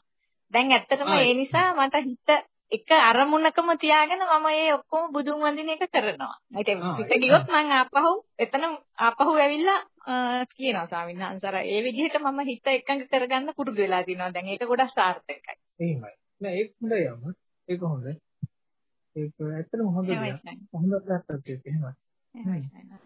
දැන් ඇත්තටම ඒ නිසා මට හිත එක අරමුණකම තියාගෙන මම ඒ ඔක්කොම බුදුන් වඳින එක කරනවා. ඉතින් පිට ගියොත් මම ආපහු එතන ආපහු ඇවිල්ලා කියනවා ස්වාමීන් වහන්සේ ඒ විදිහට මම හිත එකඟ කරගන්න පුරුදු වෙලා තිනවා. දැන් ඒක ගොඩක් සාර්ථකයි. එහෙමයි. නෑ ඒක හොඳයි අම්ම. ඒක හොඳයි. ඒක ඇත්තටම හොඳ දෙයක්. හොඳ ප්‍රසන්නයක් එහෙමයි.